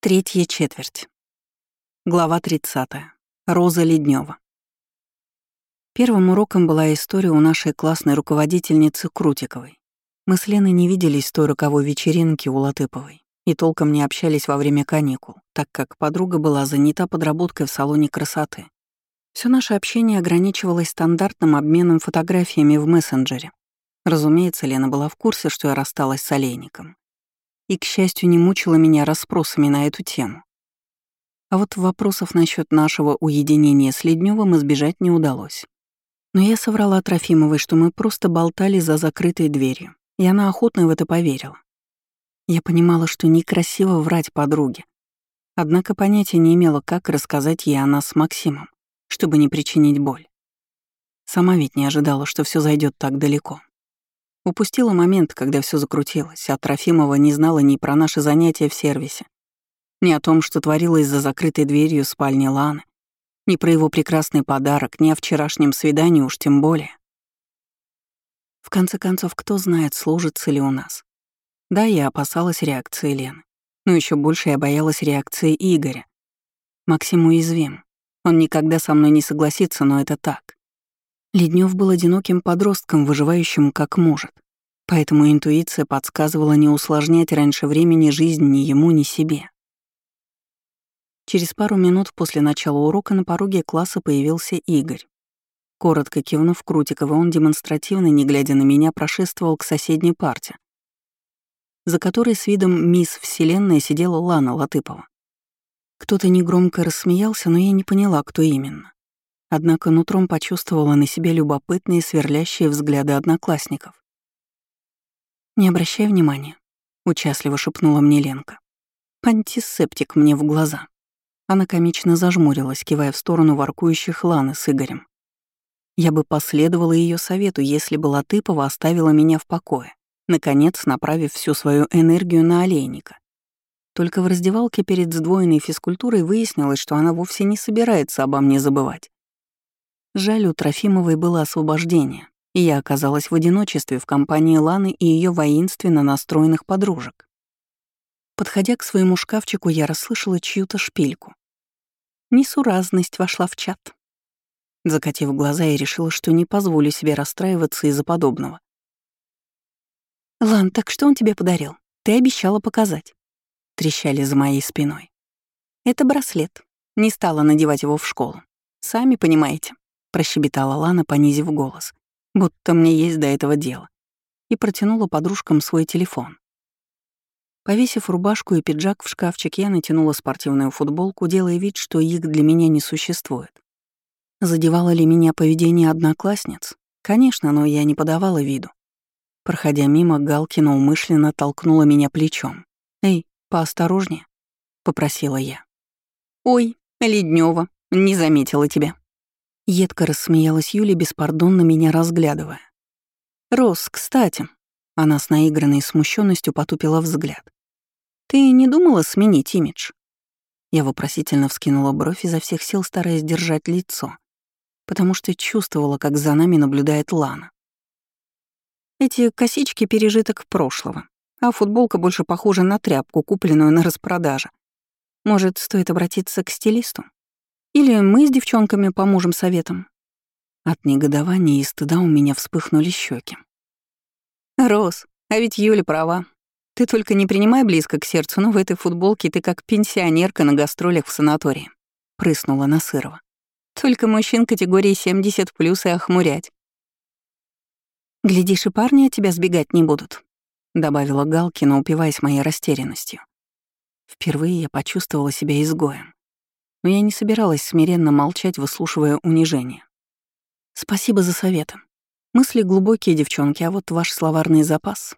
Третья четверть. Глава 30. Роза Леднева. Первым уроком была история у нашей классной руководительницы Крутиковой. Мы с Леной не виделись с той роковой вечеринки у Латыповой и толком не общались во время каникул, так как подруга была занята подработкой в салоне красоты. Все наше общение ограничивалось стандартным обменом фотографиями в мессенджере. Разумеется, Лена была в курсе, что я рассталась с Олейником и, к счастью, не мучила меня расспросами на эту тему. А вот вопросов насчет нашего уединения с Ледневым избежать не удалось. Но я соврала Трофимовой, что мы просто болтали за закрытой дверью, и она охотно в это поверила. Я понимала, что некрасиво врать подруге, однако понятия не имела, как рассказать ей о нас с Максимом, чтобы не причинить боль. Сама ведь не ожидала, что все зайдет так далеко. Упустила момент, когда все закрутилось, а Трофимова не знала ни про наши занятия в сервисе, ни о том, что творилось за закрытой дверью спальни Ланы, ни про его прекрасный подарок, ни о вчерашнем свидании уж тем более. В конце концов, кто знает, служится ли у нас. Да, я опасалась реакции Лены, но еще больше я боялась реакции Игоря. Максим уязвим. Он никогда со мной не согласится, но это так. Леднев был одиноким подростком, выживающим как может. Поэтому интуиция подсказывала не усложнять раньше времени жизнь ни ему, ни себе. Через пару минут после начала урока на пороге класса появился Игорь. Коротко кивнув Крутикова, он демонстративно, не глядя на меня, прошествовал к соседней парте, за которой с видом «Мисс Вселенная» сидела Лана Латыпова. Кто-то негромко рассмеялся, но я не поняла, кто именно. Однако нутром почувствовала на себе любопытные сверлящие взгляды одноклассников. «Не обращай внимания», — участливо шепнула мне Ленка. «Антисептик мне в глаза». Она комично зажмурилась, кивая в сторону воркующих Ланы с Игорем. Я бы последовала ее совету, если бы Латыпова оставила меня в покое, наконец направив всю свою энергию на олейника. Только в раздевалке перед сдвоенной физкультурой выяснилось, что она вовсе не собирается обо мне забывать. Жаль, у Трофимовой было освобождение, и я оказалась в одиночестве в компании Ланы и ее воинственно настроенных подружек. Подходя к своему шкафчику, я расслышала чью-то шпильку. Несуразность вошла в чат. Закатив глаза, я решила, что не позволю себе расстраиваться из-за подобного. «Лан, так что он тебе подарил? Ты обещала показать». Трещали за моей спиной. «Это браслет. Не стала надевать его в школу. Сами понимаете». — прощебетала Лана, понизив голос, будто мне есть до этого дело, и протянула подружкам свой телефон. Повесив рубашку и пиджак в шкафчик, я натянула спортивную футболку, делая вид, что их для меня не существует. Задевало ли меня поведение одноклассниц? Конечно, но я не подавала виду. Проходя мимо, Галкина умышленно толкнула меня плечом. «Эй, поосторожнее», — попросила я. «Ой, Леднева, не заметила тебя», Едко рассмеялась Юля, беспардонно меня разглядывая. «Рос, кстати», — она с наигранной смущенностью потупила взгляд. «Ты не думала сменить имидж?» Я вопросительно вскинула бровь изо всех сил, стараясь держать лицо, потому что чувствовала, как за нами наблюдает Лана. Эти косички — пережиток прошлого, а футболка больше похожа на тряпку, купленную на распродаже. Может, стоит обратиться к стилисту? Или мы с девчонками поможем советом?» От негодования и стыда у меня вспыхнули щеки. «Рос, а ведь Юля права. Ты только не принимай близко к сердцу, но в этой футболке ты как пенсионерка на гастролях в санатории», — прыснула Насырова. «Только мужчин категории 70 плюс и охмурять». «Глядишь, и парни от тебя сбегать не будут», — добавила Галкина, упиваясь моей растерянностью. Впервые я почувствовала себя изгоем но я не собиралась смиренно молчать, выслушивая унижение. «Спасибо за советы. Мысли глубокие, девчонки, а вот ваш словарный запас...»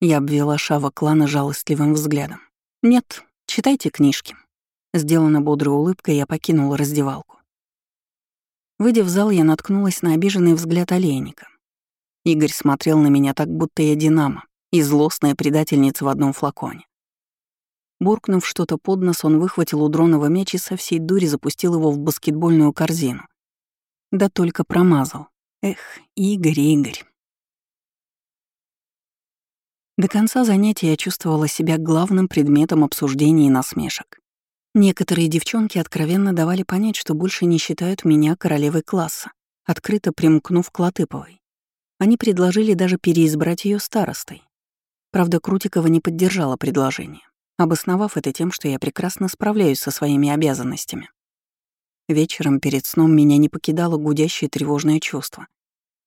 Я обвела Шава клана жалостливым взглядом. «Нет, читайте книжки». Сделана бодрой улыбкой, я покинула раздевалку. Выйдя в зал, я наткнулась на обиженный взгляд олейника. Игорь смотрел на меня так, будто я Динамо и злостная предательница в одном флаконе. Буркнув что-то под нос, он выхватил у Дронова мяч и со всей дури запустил его в баскетбольную корзину. Да только промазал. Эх, Игорь, Игорь. До конца занятия я чувствовала себя главным предметом обсуждений и насмешек. Некоторые девчонки откровенно давали понять, что больше не считают меня королевой класса, открыто примкнув к Латыповой. Они предложили даже переизбрать ее старостой. Правда, Крутикова не поддержала предложение, обосновав это тем, что я прекрасно справляюсь со своими обязанностями. Вечером перед сном меня не покидало гудящее тревожное чувство,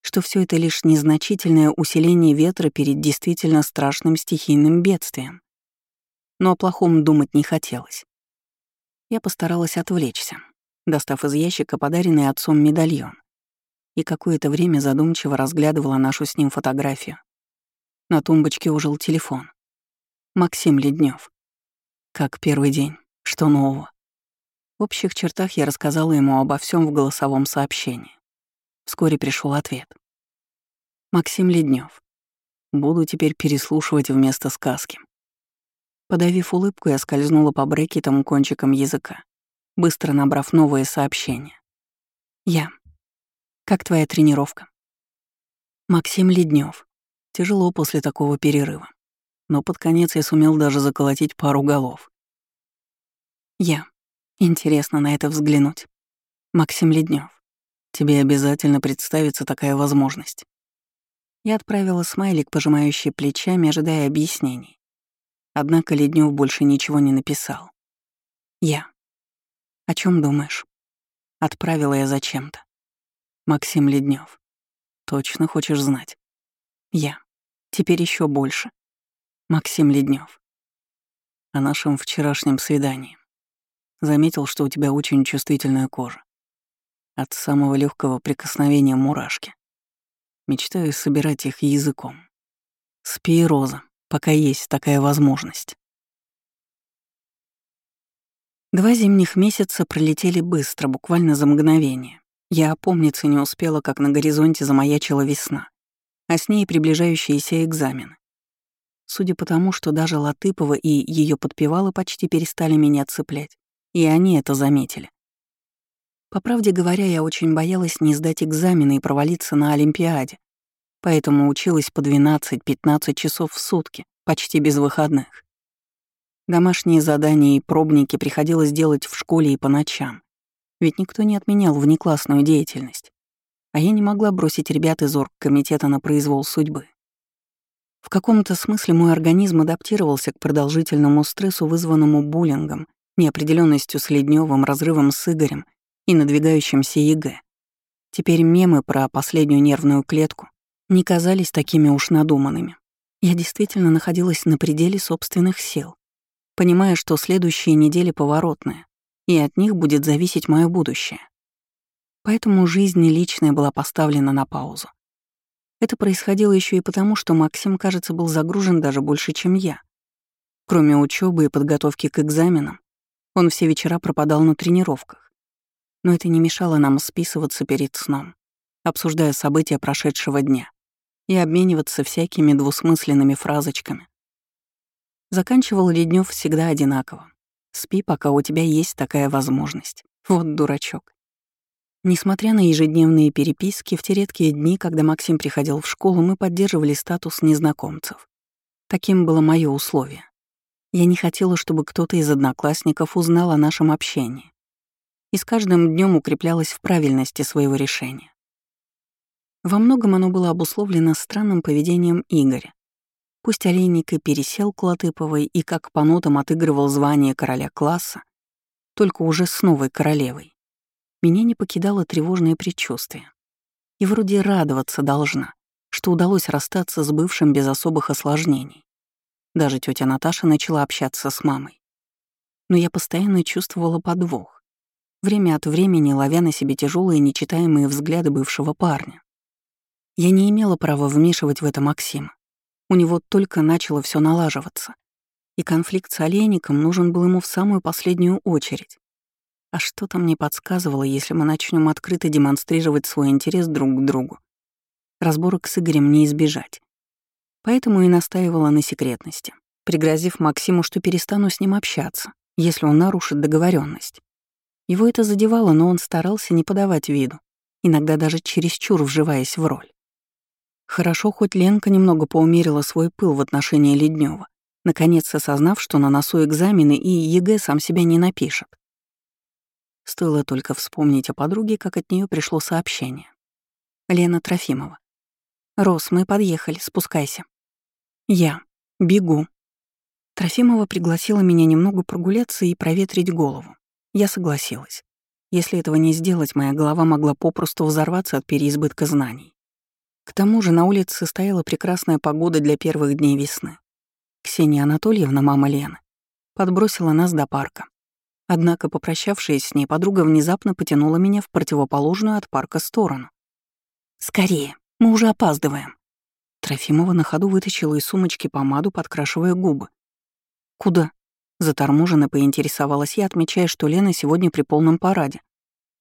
что все это лишь незначительное усиление ветра перед действительно страшным стихийным бедствием. Но о плохом думать не хотелось. Я постаралась отвлечься, достав из ящика подаренный отцом медальон, и какое-то время задумчиво разглядывала нашу с ним фотографию. На тумбочке ужил телефон. Максим Леднев. Как первый день? Что нового? В общих чертах я рассказала ему обо всем в голосовом сообщении. Вскоре пришел ответ. Максим Леднев. Буду теперь переслушивать вместо сказки. Подавив улыбку, я скользнула по брекетам кончиком языка, быстро набрав новое сообщение. Я. Как твоя тренировка? Максим Леднев. Тяжело после такого перерыва. Но под конец я сумел даже заколотить пару голов. Я. Интересно на это взглянуть. Максим Леднев. Тебе обязательно представится такая возможность. Я отправила смайлик, пожимающий плечами, ожидая объяснений. Однако Леднев больше ничего не написал. Я. О чем думаешь? Отправила я зачем-то. Максим Леднев. Точно хочешь знать? Я. Теперь еще больше. Максим Леднев. О нашем вчерашнем свидании. Заметил, что у тебя очень чувствительная кожа. От самого легкого прикосновения мурашки. Мечтаю собирать их языком. Спи, Роза, пока есть такая возможность. Два зимних месяца пролетели быстро, буквально за мгновение. Я опомниться не успела, как на горизонте замаячила весна, а с ней приближающиеся экзамены. Судя по тому, что даже Латыпова и ее подпевалы почти перестали меня цеплять, и они это заметили. По правде говоря, я очень боялась не сдать экзамены и провалиться на Олимпиаде, поэтому училась по 12-15 часов в сутки, почти без выходных. Домашние задания и пробники приходилось делать в школе и по ночам, ведь никто не отменял внеклассную деятельность, а я не могла бросить ребят из оргкомитета на произвол судьбы. В каком-то смысле мой организм адаптировался к продолжительному стрессу, вызванному буллингом, неопределенностью с Ледневым, разрывом с Игорем и надвигающимся ЕГЭ. Теперь мемы про последнюю нервную клетку не казались такими уж надуманными. Я действительно находилась на пределе собственных сил, понимая, что следующие недели поворотные, и от них будет зависеть мое будущее. Поэтому жизнь личная была поставлена на паузу. Это происходило еще и потому, что Максим, кажется, был загружен даже больше, чем я. Кроме учебы и подготовки к экзаменам, он все вечера пропадал на тренировках. Но это не мешало нам списываться перед сном, обсуждая события прошедшего дня и обмениваться всякими двусмысленными фразочками. Заканчивал Леднев всегда одинаково. «Спи, пока у тебя есть такая возможность. Вот дурачок». Несмотря на ежедневные переписки, в те редкие дни, когда Максим приходил в школу, мы поддерживали статус незнакомцев. Таким было мое условие. Я не хотела, чтобы кто-то из одноклассников узнал о нашем общении. И с каждым днем укреплялась в правильности своего решения. Во многом оно было обусловлено странным поведением Игоря. Пусть Олейник и пересел к Латыповой и как по нотам отыгрывал звание короля класса, только уже с новой королевой, меня не покидало тревожное предчувствие. И вроде радоваться должна, что удалось расстаться с бывшим без особых осложнений. Даже тетя Наташа начала общаться с мамой. Но я постоянно чувствовала подвох, время от времени ловя на себе тяжелые нечитаемые взгляды бывшего парня. Я не имела права вмешивать в это Максима. У него только начало все налаживаться. И конфликт с Олейником нужен был ему в самую последнюю очередь. А что-то мне подсказывало, если мы начнем открыто демонстрировать свой интерес друг к другу. Разборок с Игорем не избежать. Поэтому и настаивала на секретности, пригрозив Максиму, что перестану с ним общаться, если он нарушит договоренность. Его это задевало, но он старался не подавать виду, иногда даже чересчур вживаясь в роль. Хорошо, хоть Ленка немного поумерила свой пыл в отношении Леднева, наконец осознав, что на носу экзамены и ЕГЭ сам себя не напишет. Стоило только вспомнить о подруге, как от нее пришло сообщение. Лена Трофимова. «Рос, мы подъехали, спускайся». «Я. Бегу». Трофимова пригласила меня немного прогуляться и проветрить голову. Я согласилась. Если этого не сделать, моя голова могла попросту взорваться от переизбытка знаний. К тому же на улице стояла прекрасная погода для первых дней весны. Ксения Анатольевна, мама Лены, подбросила нас до парка. Однако, попрощавшись с ней, подруга внезапно потянула меня в противоположную от парка сторону. «Скорее, мы уже опаздываем». Трофимова на ходу вытащила из сумочки помаду, подкрашивая губы. «Куда?» — заторможенно поинтересовалась я, отмечая, что Лена сегодня при полном параде.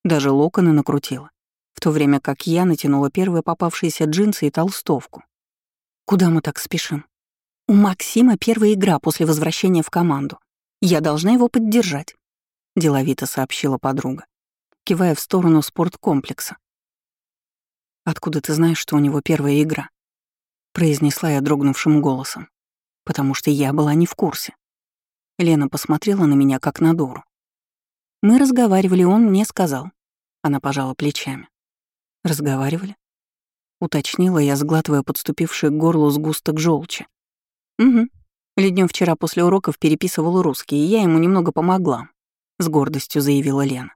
Даже локоны накрутила в то время как я натянула первые попавшиеся джинсы и толстовку. «Куда мы так спешим?» «У Максима первая игра после возвращения в команду. Я должна его поддержать», — деловито сообщила подруга, кивая в сторону спорткомплекса. «Откуда ты знаешь, что у него первая игра?» — произнесла я дрогнувшим голосом, потому что я была не в курсе. Лена посмотрела на меня, как на дуру. Мы разговаривали, он мне сказал. Она пожала плечами. Разговаривали? Уточнила я, сглатывая подступивший к горлу сгусток желчи. Угу. Леднев вчера после уроков переписывал русский, и я ему немного помогла, с гордостью заявила Лена.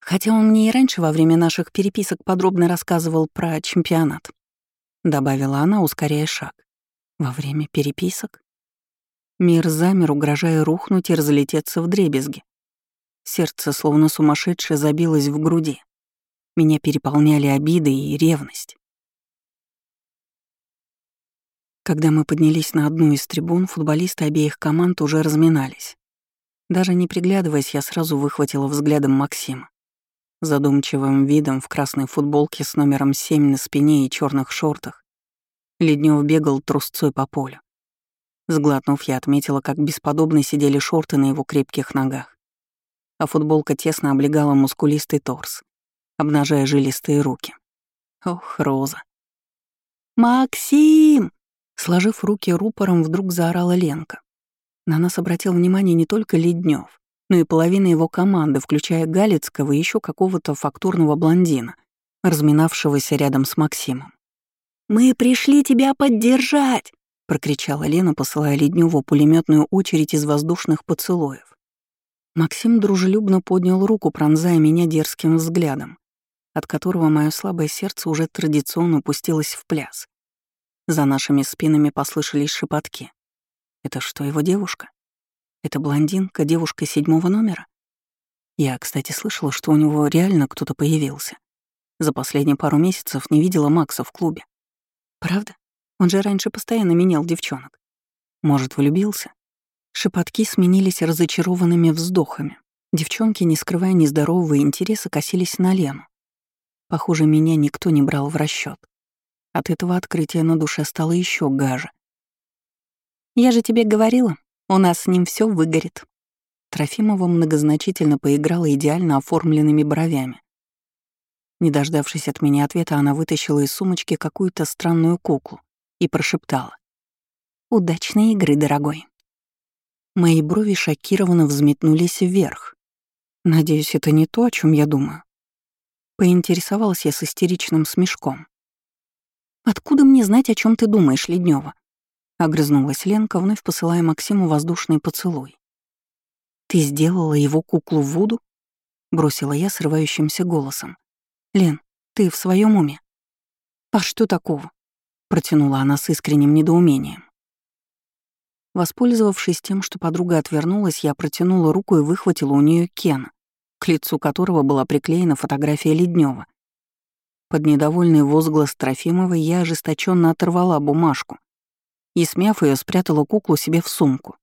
Хотя он мне и раньше во время наших переписок подробно рассказывал про чемпионат. Добавила она, ускоряя шаг. Во время переписок? Мир замер, угрожая рухнуть и разлететься в дребезги. Сердце, словно сумасшедшее, забилось в груди. Меня переполняли обиды и ревность. Когда мы поднялись на одну из трибун, футболисты обеих команд уже разминались. Даже не приглядываясь, я сразу выхватила взглядом Максима. Задумчивым видом в красной футболке с номером 7 на спине и черных шортах Леднев бегал трусцой по полю. Сглотнув, я отметила, как бесподобно сидели шорты на его крепких ногах, а футболка тесно облегала мускулистый торс обнажая жилистые руки. Ох, Роза. «Максим!» Сложив руки рупором, вдруг заорала Ленка. На нас обратил внимание не только Леднев, но и половина его команды, включая Галицкого и еще какого-то фактурного блондина, разминавшегося рядом с Максимом. «Мы пришли тебя поддержать!» — прокричала Лена, посылая Ледневу пулеметную очередь из воздушных поцелуев. Максим дружелюбно поднял руку, пронзая меня дерзким взглядом от которого мое слабое сердце уже традиционно пустилось в пляс. За нашими спинами послышались шепотки. Это что, его девушка? Это блондинка, девушка седьмого номера? Я, кстати, слышала, что у него реально кто-то появился. За последние пару месяцев не видела Макса в клубе. Правда? Он же раньше постоянно менял девчонок. Может, влюбился? Шепотки сменились разочарованными вздохами. Девчонки, не скрывая нездорового интереса, косились на Лену. Похоже, меня никто не брал в расчет. От этого открытия на душе стало еще гаже. «Я же тебе говорила, у нас с ним все выгорит». Трофимова многозначительно поиграла идеально оформленными бровями. Не дождавшись от меня ответа, она вытащила из сумочки какую-то странную куклу и прошептала. «Удачной игры, дорогой». Мои брови шокированно взметнулись вверх. Надеюсь, это не то, о чем я думаю. Поинтересовалась я с истеричным смешком. «Откуда мне знать, о чем ты думаешь, Леднева? Огрызнулась Ленка, вновь посылая Максиму воздушный поцелуй. «Ты сделала его куклу Вуду?» — бросила я срывающимся голосом. «Лен, ты в своем уме?» «А что такого?» — протянула она с искренним недоумением. Воспользовавшись тем, что подруга отвернулась, я протянула руку и выхватила у нее Кена, к лицу которого была приклеена фотография Леднева. Под недовольный возглас Трофимовой я ожесточенно оторвала бумажку и, смяв ее, спрятала куклу себе в сумку.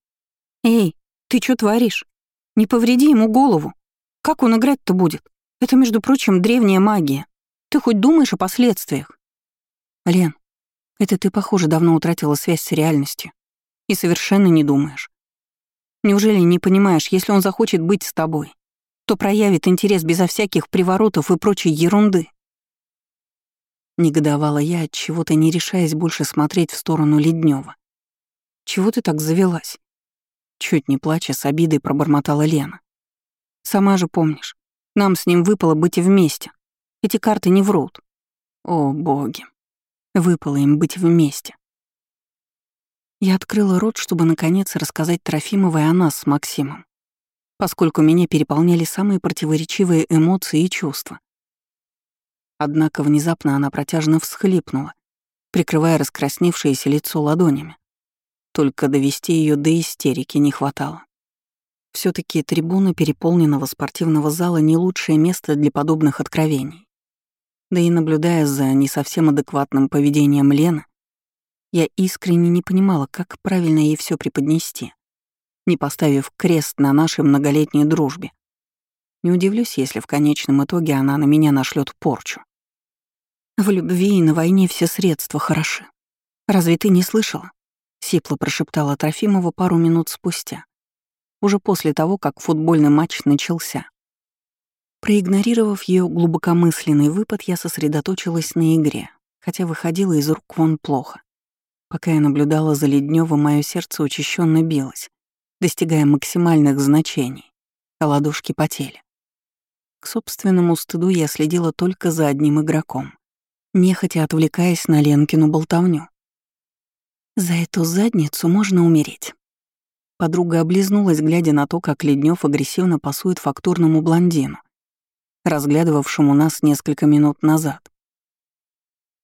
«Эй, ты что творишь? Не повреди ему голову. Как он играть-то будет? Это, между прочим, древняя магия. Ты хоть думаешь о последствиях?» «Лен, это ты, похоже, давно утратила связь с реальностью и совершенно не думаешь. Неужели не понимаешь, если он захочет быть с тобой, то проявит интерес безо всяких приворотов и прочей ерунды. Негодовала я, от чего-то не решаясь больше смотреть в сторону Леднева. Чего ты так завелась? Чуть не плача, с обидой пробормотала Лена. Сама же помнишь, нам с ним выпало быть вместе. Эти карты не врут. О, боги. Выпало им быть вместе. Я открыла рот, чтобы наконец рассказать Трофимовой о нас с Максимом, поскольку меня переполняли самые противоречивые эмоции и чувства. Однако внезапно она протяжно всхлипнула, прикрывая раскрасневшееся лицо ладонями. Только довести ее до истерики не хватало. все таки трибуна переполненного спортивного зала не лучшее место для подобных откровений. Да и наблюдая за не совсем адекватным поведением Лены, я искренне не понимала, как правильно ей все преподнести, не поставив крест на нашей многолетней дружбе. Не удивлюсь, если в конечном итоге она на меня нашлет порчу. В любви и на войне все средства хороши. Разве ты не слышала? Сипло прошептала Трофимова пару минут спустя, уже после того, как футбольный матч начался. Проигнорировав ее глубокомысленный выпад, я сосредоточилась на игре, хотя выходила из рук вон плохо. Пока я наблюдала за Ледневым, мое сердце учащенно билось, достигая максимальных значений, а ладошки потели. К собственному стыду я следила только за одним игроком, нехотя отвлекаясь на Ленкину болтовню. «За эту задницу можно умереть». Подруга облизнулась, глядя на то, как Леднев агрессивно пасует фактурному блондину, разглядывавшему нас несколько минут назад.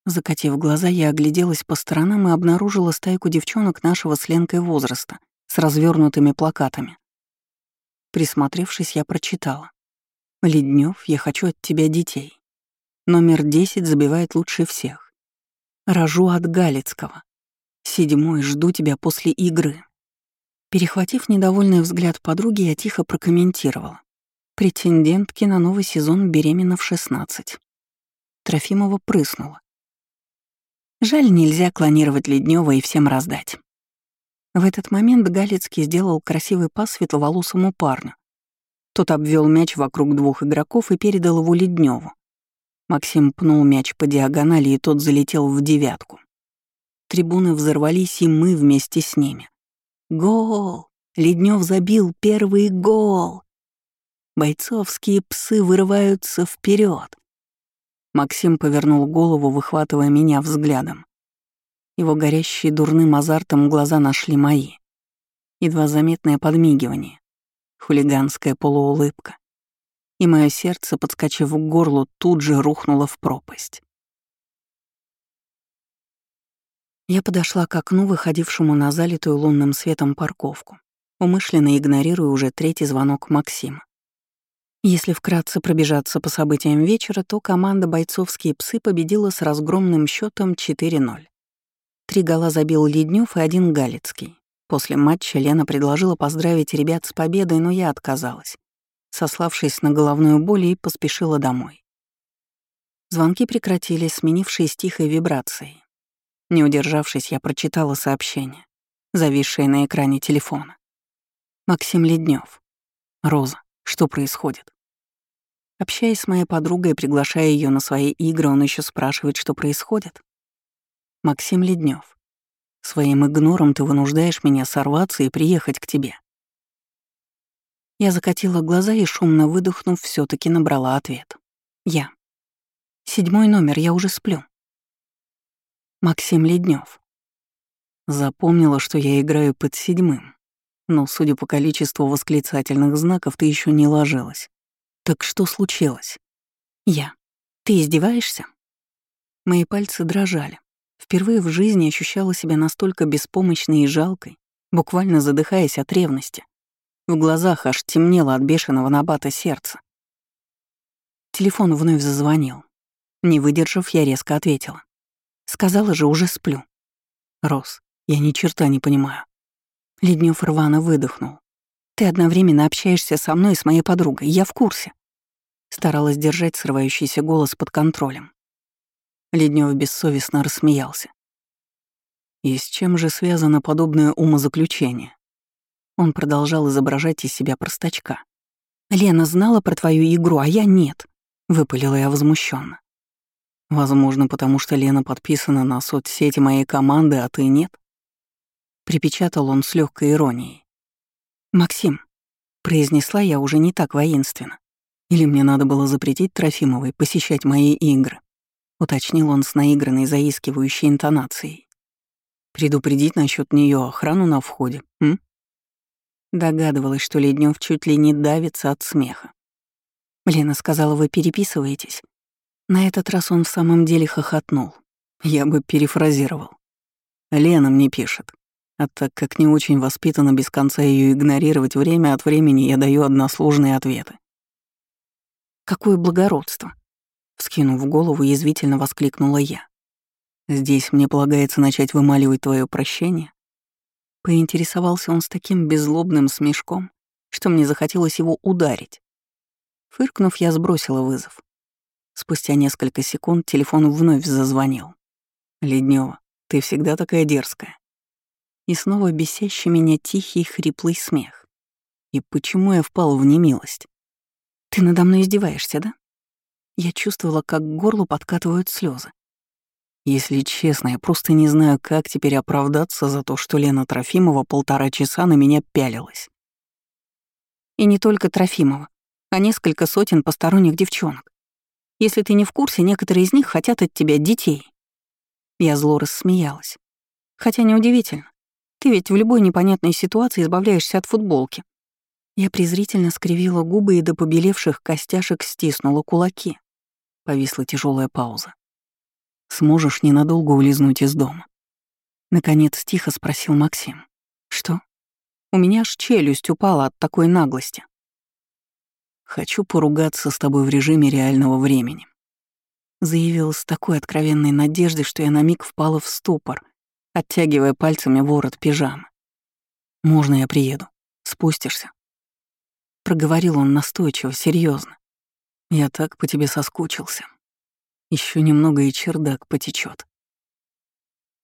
Закатив глаза, я огляделась по сторонам и обнаружила стайку девчонок нашего с Ленкой возраста с развернутыми плакатами. Присмотревшись, я прочитала. «Леднев, я хочу от тебя детей. Номер 10 забивает лучше всех. Рожу от Галицкого. Седьмой, жду тебя после игры». Перехватив недовольный взгляд подруги, я тихо прокомментировала. Претендентки на новый сезон беременна в 16. Трофимова прыснула. Жаль, нельзя клонировать Леднева и всем раздать. В этот момент Галицкий сделал красивый пас светловолосому парню. Тот обвел мяч вокруг двух игроков и передал его Ледневу. Максим пнул мяч по диагонали, и тот залетел в девятку. Трибуны взорвались, и мы вместе с ними. Гол! Леднев забил первый гол! Бойцовские псы вырываются вперед. Максим повернул голову, выхватывая меня взглядом. Его горящие дурным азартом глаза нашли мои. Едва заметное подмигивание, хулиганская полуулыбка. И мое сердце, подскочив к горлу, тут же рухнуло в пропасть. Я подошла к окну, выходившему на залитую лунным светом парковку, умышленно игнорируя уже третий звонок Максима. Если вкратце пробежаться по событиям вечера, то команда «Бойцовские псы» победила с разгромным счетом 4-0. Три гола забил Леднев и один Галицкий. После матча Лена предложила поздравить ребят с победой, но я отказалась, сославшись на головную боль и поспешила домой. Звонки прекратились, сменившись тихой вибрацией. Не удержавшись, я прочитала сообщение, зависшее на экране телефона. Максим Леднев. Роза, что происходит? Общаясь с моей подругой, приглашая ее на свои игры, он еще спрашивает, что происходит. Максим Леднев. Своим игнором ты вынуждаешь меня сорваться и приехать к тебе. Я закатила глаза и, шумно выдохнув, все таки набрала ответ. Я. Седьмой номер, я уже сплю. Максим Леднев. Запомнила, что я играю под седьмым, но, судя по количеству восклицательных знаков, ты еще не ложилась. Так что случилось? Я. Ты издеваешься? Мои пальцы дрожали. Впервые в жизни ощущала себя настолько беспомощной и жалкой, буквально задыхаясь от ревности. В глазах аж темнело от бешеного набата сердца. Телефон вновь зазвонил. Не выдержав, я резко ответила. Сказала же, уже сплю. Рос, я ни черта не понимаю. Леднев рвано выдохнул. Ты одновременно общаешься со мной и с моей подругой, я в курсе. Старалась держать срывающийся голос под контролем. Леднев бессовестно рассмеялся. И с чем же связано подобное умозаключение? Он продолжал изображать из себя простачка. «Лена знала про твою игру, а я нет», — выпалила я возмущенно. Возможно, потому что Лена подписана на соцсети моей команды, а ты нет? Припечатал он с легкой иронией. «Максим», — произнесла я уже не так воинственно. Или мне надо было запретить Трофимовой посещать мои игры? Уточнил он с наигранной заискивающей интонацией. Предупредить насчет нее охрану на входе, м? Догадывалась, что Леднев чуть ли не давится от смеха. Лена сказала, вы переписываетесь. На этот раз он в самом деле хохотнул. Я бы перефразировал. Лена мне пишет. А так как не очень воспитана без конца ее игнорировать, время от времени я даю односложные ответы. Какое благородство! Вскинув голову, язвительно воскликнула я. Здесь мне полагается начать вымаливать твое прощение. Поинтересовался он с таким беззлобным смешком, что мне захотелось его ударить. Фыркнув, я сбросила вызов. Спустя несколько секунд телефон вновь зазвонил. Леднева, ты всегда такая дерзкая. И снова бесящий меня тихий хриплый смех. И почему я впал в немилость? Ты надо мной издеваешься, да? Я чувствовала, как к горлу подкатывают слезы. Если честно, я просто не знаю, как теперь оправдаться за то, что Лена Трофимова полтора часа на меня пялилась. И не только Трофимова, а несколько сотен посторонних девчонок. Если ты не в курсе, некоторые из них хотят от тебя детей». Я зло рассмеялась. Хотя неудивительно. Ты ведь в любой непонятной ситуации избавляешься от футболки. Я презрительно скривила губы и до побелевших костяшек стиснула кулаки. Повисла тяжелая пауза. «Сможешь ненадолго улизнуть из дома?» Наконец тихо спросил Максим. «Что?» У меня аж челюсть упала от такой наглости. Хочу поругаться с тобой в режиме реального времени. Заявил с такой откровенной надеждой, что я на миг впала в ступор, оттягивая пальцами ворот пижамы. «Можно я приеду? Спустишься?» Проговорил он настойчиво, серьезно. «Я так по тебе соскучился. Еще немного и чердак потечет.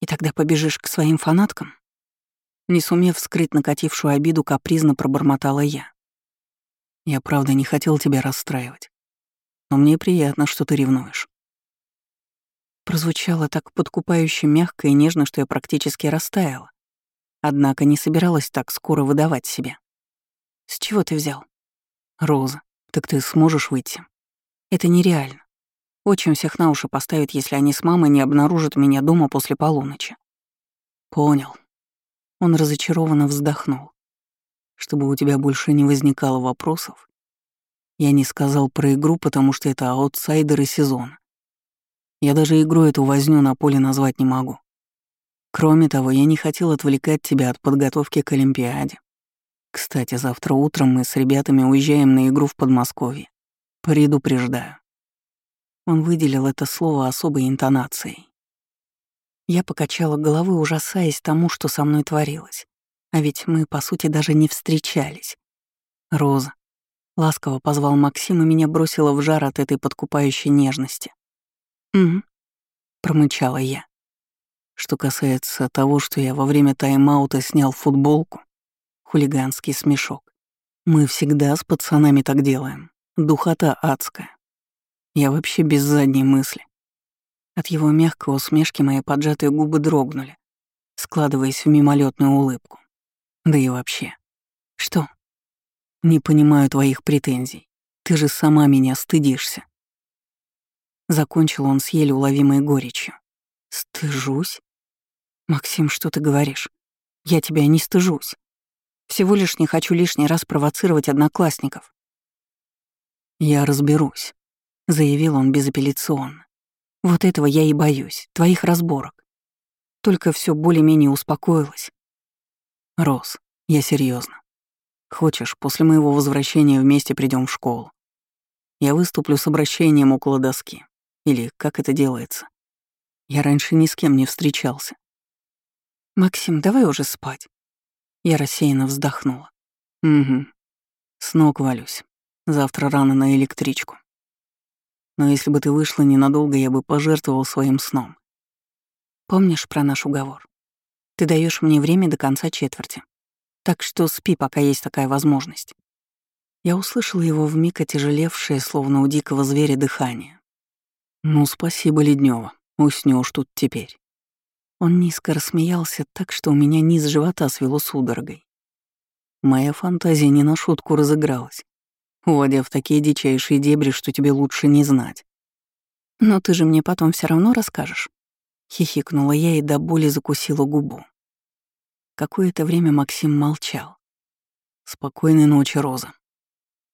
И тогда побежишь к своим фанаткам?» Не сумев скрыть накатившую обиду, капризно пробормотала я. Я правда не хотел тебя расстраивать. Но мне приятно, что ты ревнуешь. Прозвучало так подкупающе мягко и нежно, что я практически растаяла. Однако не собиралась так скоро выдавать себя. С чего ты взял? Роза, так ты сможешь выйти? Это нереально. Очень всех на уши поставят, если они с мамой не обнаружат меня дома после полуночи. Понял. Он разочарованно вздохнул чтобы у тебя больше не возникало вопросов. Я не сказал про игру, потому что это аутсайдеры сезона. Я даже игру эту возню на поле назвать не могу. Кроме того, я не хотел отвлекать тебя от подготовки к Олимпиаде. Кстати, завтра утром мы с ребятами уезжаем на игру в Подмосковье. Предупреждаю. Он выделил это слово особой интонацией. Я покачала головой, ужасаясь тому, что со мной творилось. А ведь мы, по сути, даже не встречались. Роза. Ласково позвал Максим, и меня бросило в жар от этой подкупающей нежности. «Угу», — промычала я. Что касается того, что я во время тайм-аута снял футболку, хулиганский смешок. Мы всегда с пацанами так делаем. Духота адская. Я вообще без задней мысли. От его мягкой усмешки мои поджатые губы дрогнули, складываясь в мимолетную улыбку. Да и вообще. Что? Не понимаю твоих претензий. Ты же сама меня стыдишься. Закончил он с еле уловимой горечью. Стыжусь? Максим, что ты говоришь? Я тебя не стыжусь. Всего лишь не хочу лишний раз провоцировать одноклассников. Я разберусь, заявил он безапелляционно. Вот этого я и боюсь, твоих разборок. Только все более-менее успокоилось. Рос, я серьезно. Хочешь, после моего возвращения вместе придем в школу? Я выступлю с обращением около доски. Или как это делается? Я раньше ни с кем не встречался. «Максим, давай уже спать». Я рассеянно вздохнула. «Угу. С ног валюсь. Завтра рано на электричку. Но если бы ты вышла ненадолго, я бы пожертвовал своим сном. Помнишь про наш уговор? Ты даешь мне время до конца четверти. Так что спи, пока есть такая возможность. Я услышала его вмиг отяжелевшее, словно у дикого зверя, дыхание. Ну, спасибо, Леднева. Уснешь тут теперь. Он низко рассмеялся так, что у меня низ живота свело судорогой. Моя фантазия не на шутку разыгралась, уводя в такие дичайшие дебри, что тебе лучше не знать. «Но ты же мне потом все равно расскажешь», — хихикнула я и до боли закусила губу. Какое-то время Максим молчал. «Спокойной ночи, Роза.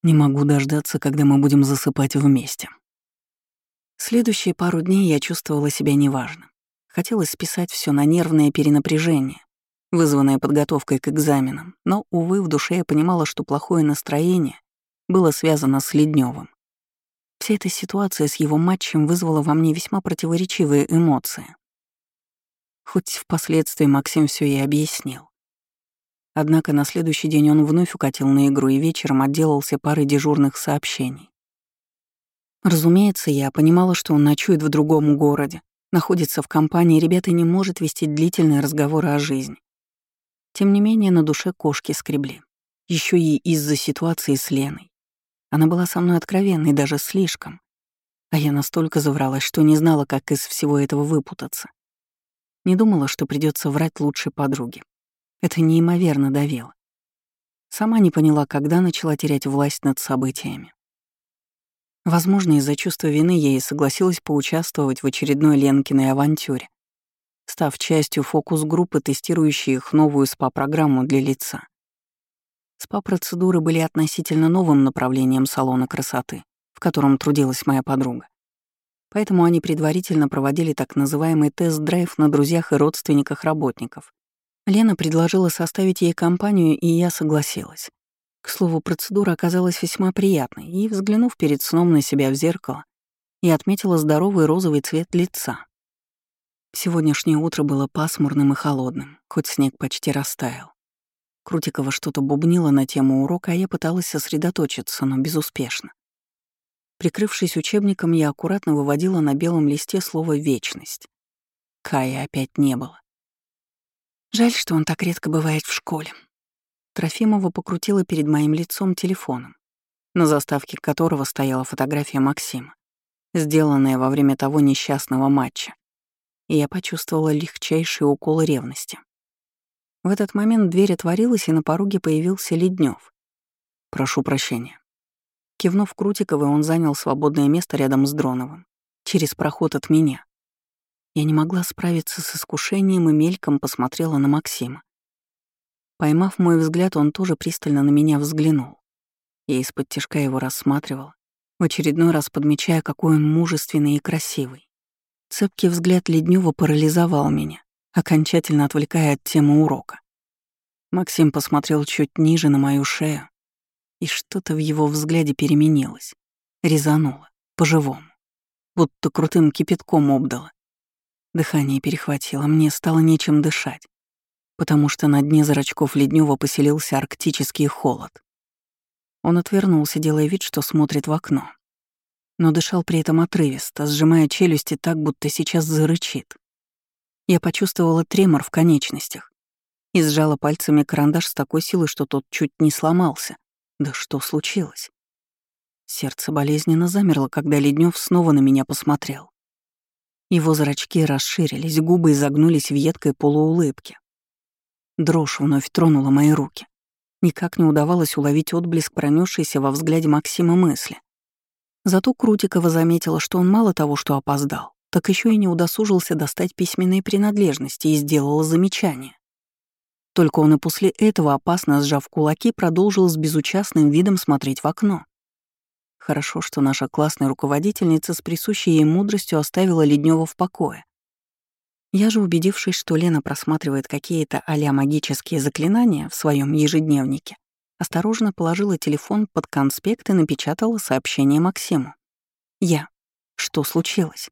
Не могу дождаться, когда мы будем засыпать вместе». Следующие пару дней я чувствовала себя неважно. Хотелось списать все на нервное перенапряжение, вызванное подготовкой к экзаменам, но, увы, в душе я понимала, что плохое настроение было связано с Ледневым. Вся эта ситуация с его матчем вызвала во мне весьма противоречивые эмоции. Хоть впоследствии Максим все и объяснил. Однако на следующий день он вновь укатил на игру и вечером отделался парой дежурных сообщений. Разумеется, я понимала, что он ночует в другом городе, находится в компании ребят и не может вести длительные разговоры о жизни. Тем не менее, на душе кошки скребли. Еще и из-за ситуации с Леной. Она была со мной откровенной, даже слишком. А я настолько завралась, что не знала, как из всего этого выпутаться. Не думала, что придется врать лучшей подруге. Это неимоверно давило. Сама не поняла, когда начала терять власть над событиями. Возможно, из-за чувства вины я и согласилась поучаствовать в очередной Ленкиной авантюре, став частью фокус-группы, тестирующей их новую СПА-программу для лица. СПА-процедуры были относительно новым направлением салона красоты, в котором трудилась моя подруга. Поэтому они предварительно проводили так называемый тест-драйв на друзьях и родственниках работников. Лена предложила составить ей компанию, и я согласилась. К слову, процедура оказалась весьма приятной, и, взглянув перед сном на себя в зеркало, я отметила здоровый розовый цвет лица. Сегодняшнее утро было пасмурным и холодным, хоть снег почти растаял. Крутикова что-то бубнила на тему урока, а я пыталась сосредоточиться, но безуспешно. Прикрывшись учебником, я аккуратно выводила на белом листе слово «вечность». Кая опять не было. Жаль, что он так редко бывает в школе. Трофимова покрутила перед моим лицом телефоном, на заставке которого стояла фотография Максима, сделанная во время того несчастного матча. И я почувствовала легчайший укол ревности. В этот момент дверь отворилась, и на пороге появился Леднев. «Прошу прощения». Кивнув Крутиковой, он занял свободное место рядом с Дроновым, через проход от меня. Я не могла справиться с искушением и мельком посмотрела на Максима. Поймав мой взгляд, он тоже пристально на меня взглянул. Я из-под тяжка его рассматривала, в очередной раз подмечая, какой он мужественный и красивый. Цепкий взгляд Леднева парализовал меня, окончательно отвлекая от темы урока. Максим посмотрел чуть ниже на мою шею, и что-то в его взгляде переменилось, резануло, по-живому, будто крутым кипятком обдало. Дыхание перехватило, мне стало нечем дышать, потому что на дне зрачков Леднева поселился арктический холод. Он отвернулся, делая вид, что смотрит в окно, но дышал при этом отрывисто, сжимая челюсти так, будто сейчас зарычит. Я почувствовала тремор в конечностях и сжала пальцами карандаш с такой силой, что тот чуть не сломался. Да что случилось? Сердце болезненно замерло, когда Леднев снова на меня посмотрел. Его зрачки расширились, губы изогнулись в едкой полуулыбке. Дрожь вновь тронула мои руки. Никак не удавалось уловить отблеск пронесшейся во взгляде Максима мысли. Зато Крутикова заметила, что он мало того, что опоздал, так еще и не удосужился достать письменные принадлежности и сделала замечание. Только он и после этого, опасно сжав кулаки, продолжил с безучастным видом смотреть в окно. Хорошо, что наша классная руководительница с присущей ей мудростью оставила Леднева в покое. Я же, убедившись, что Лена просматривает какие-то а магические заклинания в своем ежедневнике, осторожно положила телефон под конспект и напечатала сообщение Максиму. «Я. Что случилось?»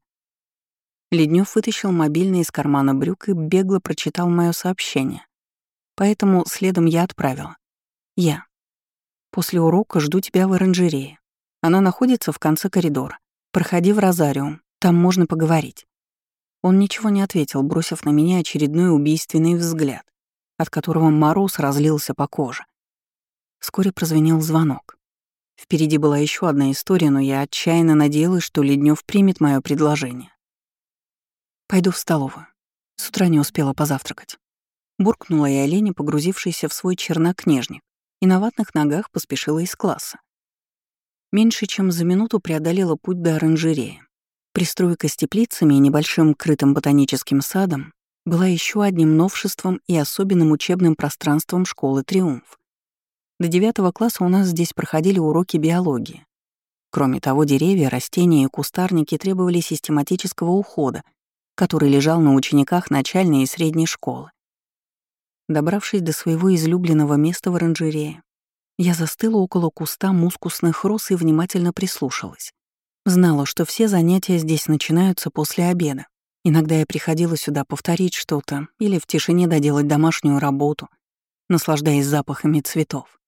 Леднев вытащил мобильный из кармана брюк и бегло прочитал мое сообщение. Поэтому следом я отправила. Я. После урока жду тебя в оранжерее. Она находится в конце коридора. Проходи в розариум, там можно поговорить. Он ничего не ответил, бросив на меня очередной убийственный взгляд, от которого мороз разлился по коже. Вскоре прозвенел звонок. Впереди была еще одна история, но я отчаянно надеялась, что Леднев примет мое предложение. Пойду в столовую. С утра не успела позавтракать. Буркнула я Олене, погрузившейся в свой чернокнижник, и на ватных ногах поспешила из класса. Меньше чем за минуту преодолела путь до оранжереи. Пристройка с теплицами и небольшим крытым ботаническим садом была еще одним новшеством и особенным учебным пространством школы «Триумф». До девятого класса у нас здесь проходили уроки биологии. Кроме того, деревья, растения и кустарники требовали систематического ухода, который лежал на учениках начальной и средней школы. Добравшись до своего излюбленного места в оранжерее, я застыла около куста мускусных роз и внимательно прислушалась. Знала, что все занятия здесь начинаются после обеда. Иногда я приходила сюда повторить что-то или в тишине доделать домашнюю работу, наслаждаясь запахами цветов.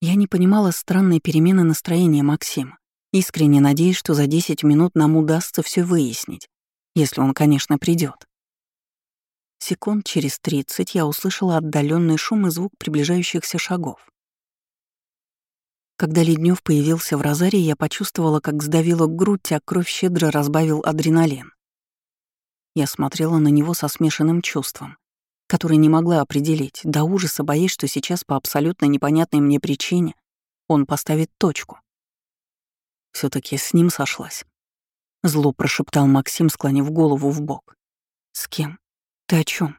Я не понимала странной перемены настроения Максима, искренне надеясь, что за 10 минут нам удастся все выяснить, если он, конечно, придет. Секунд через 30 я услышала отдаленный шум и звук приближающихся шагов. Когда Леднев появился в Розарии, я почувствовала, как сдавила грудь, а кровь щедро разбавил адреналин. Я смотрела на него со смешанным чувством, которое не могла определить, до ужаса боясь, что сейчас по абсолютно непонятной мне причине он поставит точку. все таки с ним сошлась. Зло прошептал Максим, склонив голову в бок. «С кем? Ты о чем?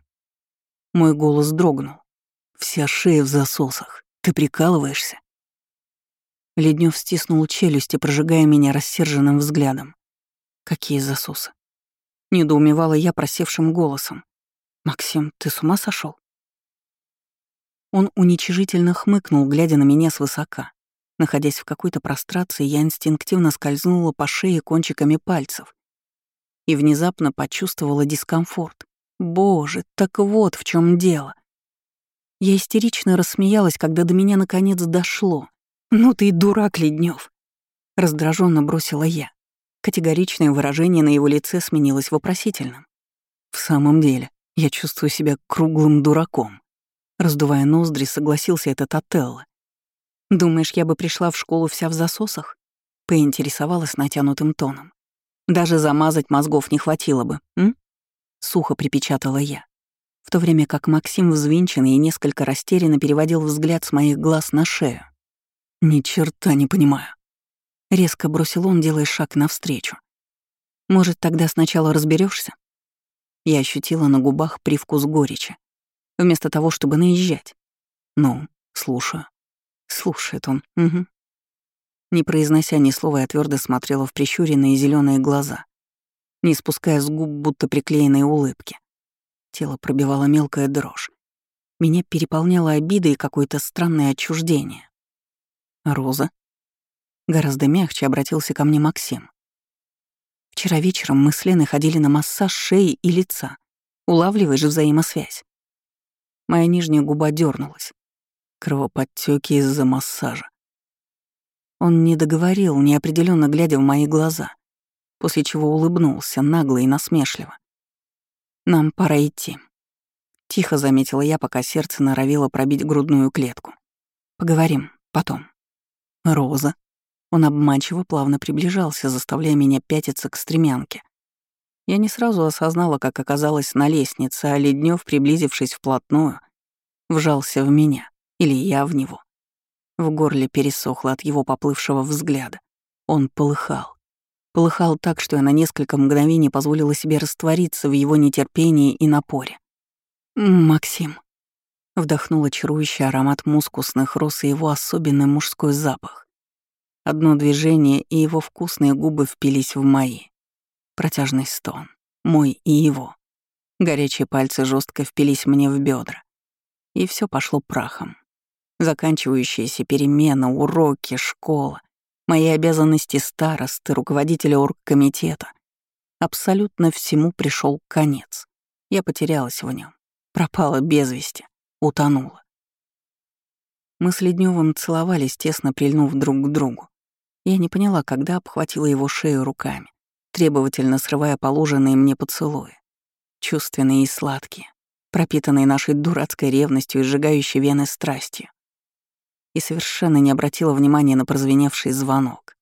Мой голос дрогнул. Вся шея в засосах. Ты прикалываешься? Леднев стиснул челюсти, прожигая меня рассерженным взглядом. Какие засосы? Недоумевала я просевшим голосом. «Максим, ты с ума сошел? Он уничижительно хмыкнул, глядя на меня свысока. Находясь в какой-то прострации, я инстинктивно скользнула по шее кончиками пальцев и внезапно почувствовала дискомфорт. Боже, так вот в чем дело. Я истерично рассмеялась, когда до меня наконец дошло. «Ну ты и дурак, Леднев! Раздраженно бросила я. Категоричное выражение на его лице сменилось вопросительным. «В самом деле, я чувствую себя круглым дураком». Раздувая ноздри, согласился этот Отелло. «Думаешь, я бы пришла в школу вся в засосах?» Поинтересовалась натянутым тоном. «Даже замазать мозгов не хватило бы, м?» Сухо припечатала я, в то время как Максим взвинченный и несколько растерянно переводил взгляд с моих глаз на шею. «Ни черта не понимаю». Резко бросил он, делая шаг навстречу. «Может, тогда сначала разберешься? Я ощутила на губах привкус горечи, вместо того, чтобы наезжать. «Ну, слушаю». Слушает он, угу. Не произнося ни слова, я твердо смотрела в прищуренные зеленые глаза, не спуская с губ будто приклеенной улыбки. Тело пробивало мелкая дрожь. Меня переполняла обида и какое-то странное отчуждение. Роза. Гораздо мягче обратился ко мне Максим. Вчера вечером мы с Леной ходили на массаж шеи и лица. Улавливаешь взаимосвязь. Моя нижняя губа дернулась. Кровоподтеки из-за массажа. Он не договорил, неопределенно глядя в мои глаза, после чего улыбнулся нагло и насмешливо. «Нам пора идти», — тихо заметила я, пока сердце норовило пробить грудную клетку. «Поговорим потом». Роза. Он обманчиво плавно приближался, заставляя меня пятиться к стремянке. Я не сразу осознала, как оказалась на лестнице, а Леднев, приблизившись вплотную, вжался в меня, или я в него. В горле пересохло от его поплывшего взгляда. Он полыхал. Полыхал так, что я на несколько мгновений позволила себе раствориться в его нетерпении и напоре. «Максим», Вдохнула чарующий аромат мускусных роз и его особенный мужской запах. Одно движение, и его вкусные губы впились в мои. Протяжный стон. Мой и его. Горячие пальцы жестко впились мне в бедра. И все пошло прахом. Заканчивающаяся перемена, уроки, школа, мои обязанности старосты, руководителя оргкомитета. Абсолютно всему пришел конец. Я потерялась в нем, пропала без вести утонула. Мы с Ледневым целовались, тесно прильнув друг к другу. Я не поняла, когда обхватила его шею руками, требовательно срывая положенные мне поцелуи. Чувственные и сладкие, пропитанные нашей дурацкой ревностью и сжигающей вены страстью. И совершенно не обратила внимания на прозвеневший звонок.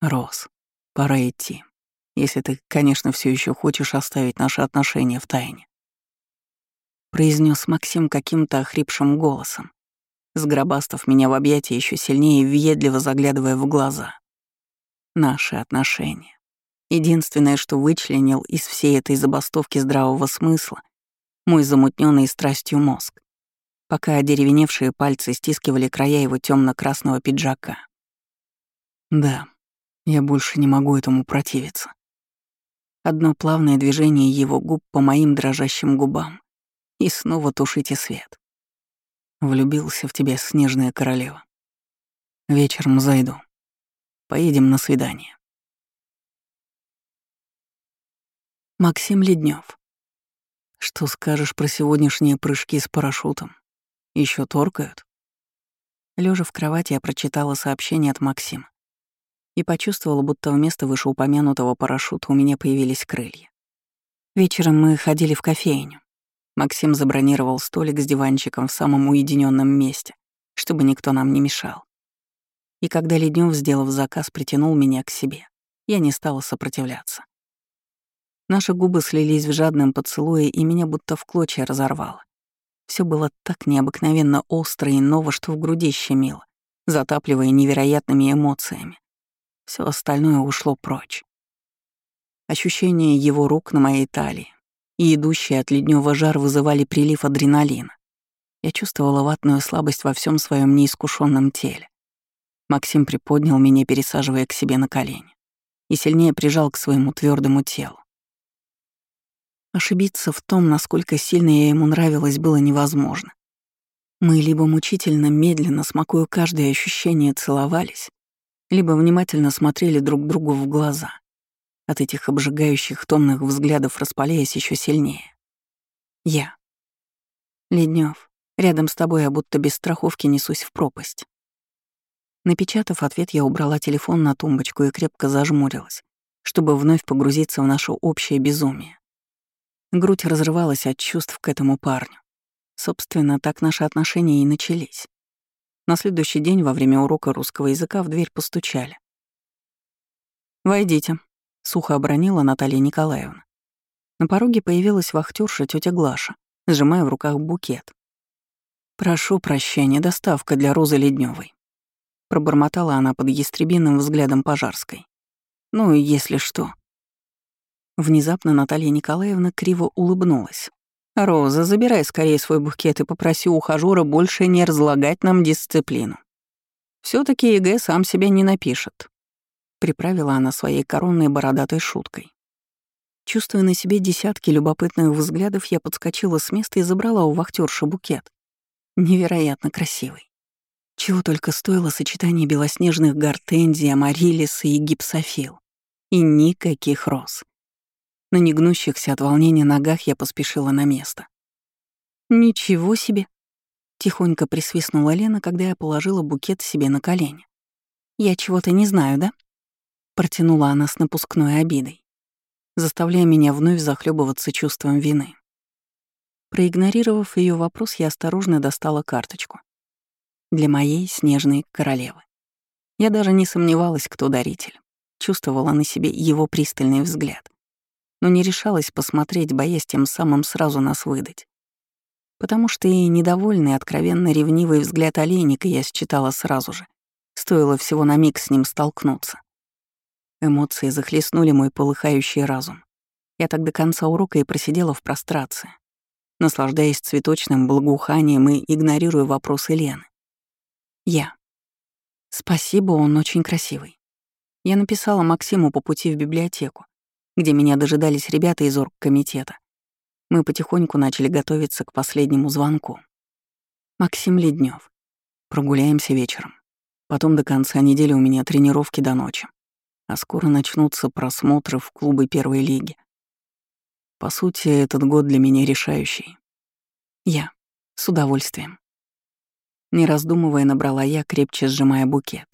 «Рос, пора идти, если ты, конечно, все еще хочешь оставить наши отношения в тайне», произнес Максим каким-то охрипшим голосом, сгробастав меня в объятия еще сильнее, въедливо заглядывая в глаза. Наши отношения. Единственное, что вычленил из всей этой забастовки здравого смысла, мой замутненный страстью мозг, пока одеревеневшие пальцы стискивали края его темно красного пиджака. Да, я больше не могу этому противиться. Одно плавное движение его губ по моим дрожащим губам, и снова тушите свет. Влюбился в тебя, снежная королева. Вечером зайду. Поедем на свидание. Максим Леднев. Что скажешь про сегодняшние прыжки с парашютом? Еще торкают? Лежа в кровати, я прочитала сообщение от Максима и почувствовала, будто вместо вышеупомянутого парашюта у меня появились крылья. Вечером мы ходили в кофейню. Максим забронировал столик с диванчиком в самом уединенном месте, чтобы никто нам не мешал. И когда Леднев, сделав заказ, притянул меня к себе, я не стала сопротивляться. Наши губы слились в жадном поцелуе, и меня будто в клочья разорвало. Все было так необыкновенно остро и ново, что в груди щемило, затапливая невероятными эмоциями. Все остальное ушло прочь. Ощущение его рук на моей талии и идущие от леднего жар вызывали прилив адреналина. Я чувствовала ватную слабость во всем своем неискушенном теле. Максим приподнял меня, пересаживая к себе на колени, и сильнее прижал к своему твердому телу. Ошибиться в том, насколько сильно я ему нравилась, было невозможно. Мы либо мучительно, медленно, смакуя каждое ощущение, целовались, либо внимательно смотрели друг другу в глаза, от этих обжигающих томных взглядов распаляясь еще сильнее. Я. Леднев, рядом с тобой я будто без страховки несусь в пропасть. Напечатав ответ, я убрала телефон на тумбочку и крепко зажмурилась, чтобы вновь погрузиться в наше общее безумие. Грудь разрывалась от чувств к этому парню. Собственно, так наши отношения и начались. На следующий день во время урока русского языка в дверь постучали. «Войдите», — сухо обронила Наталья Николаевна. На пороге появилась вахтёрша тетя Глаша, сжимая в руках букет. «Прошу прощения, доставка для Розы Ледневой. Пробормотала она под ястребиным взглядом Пожарской. «Ну, если что». Внезапно Наталья Николаевна криво улыбнулась. «Роза, забирай скорее свой букет и попроси ухажёра больше не разлагать нам дисциплину. все таки ЕГЭ сам себя не напишет», — приправила она своей коронной бородатой шуткой. Чувствуя на себе десятки любопытных взглядов, я подскочила с места и забрала у вахтерши букет. Невероятно красивый. Чего только стоило сочетание белоснежных гортензий, амарилиса и гипсофил. И никаких роз. На негнущихся от волнения ногах я поспешила на место. «Ничего себе!» — тихонько присвистнула Лена, когда я положила букет себе на колени. «Я чего-то не знаю, да?» — протянула она с напускной обидой, заставляя меня вновь захлебываться чувством вины. Проигнорировав ее вопрос, я осторожно достала карточку для моей снежной королевы. Я даже не сомневалась, кто даритель. Чувствовала на себе его пристальный взгляд. Но не решалась посмотреть, боясь тем самым сразу нас выдать. Потому что и недовольный, откровенно ревнивый взгляд олейника я считала сразу же. Стоило всего на миг с ним столкнуться. Эмоции захлестнули мой полыхающий разум. Я так до конца урока и просидела в прострации, наслаждаясь цветочным благоуханием и игнорируя вопросы Лены. Я. Спасибо, он очень красивый. Я написала Максиму по пути в библиотеку, где меня дожидались ребята из оргкомитета. Мы потихоньку начали готовиться к последнему звонку. Максим Леднев. Прогуляемся вечером. Потом до конца недели у меня тренировки до ночи. А скоро начнутся просмотры в клубы первой лиги. По сути, этот год для меня решающий. Я. С удовольствием. Не раздумывая, набрала я, крепче сжимая букет.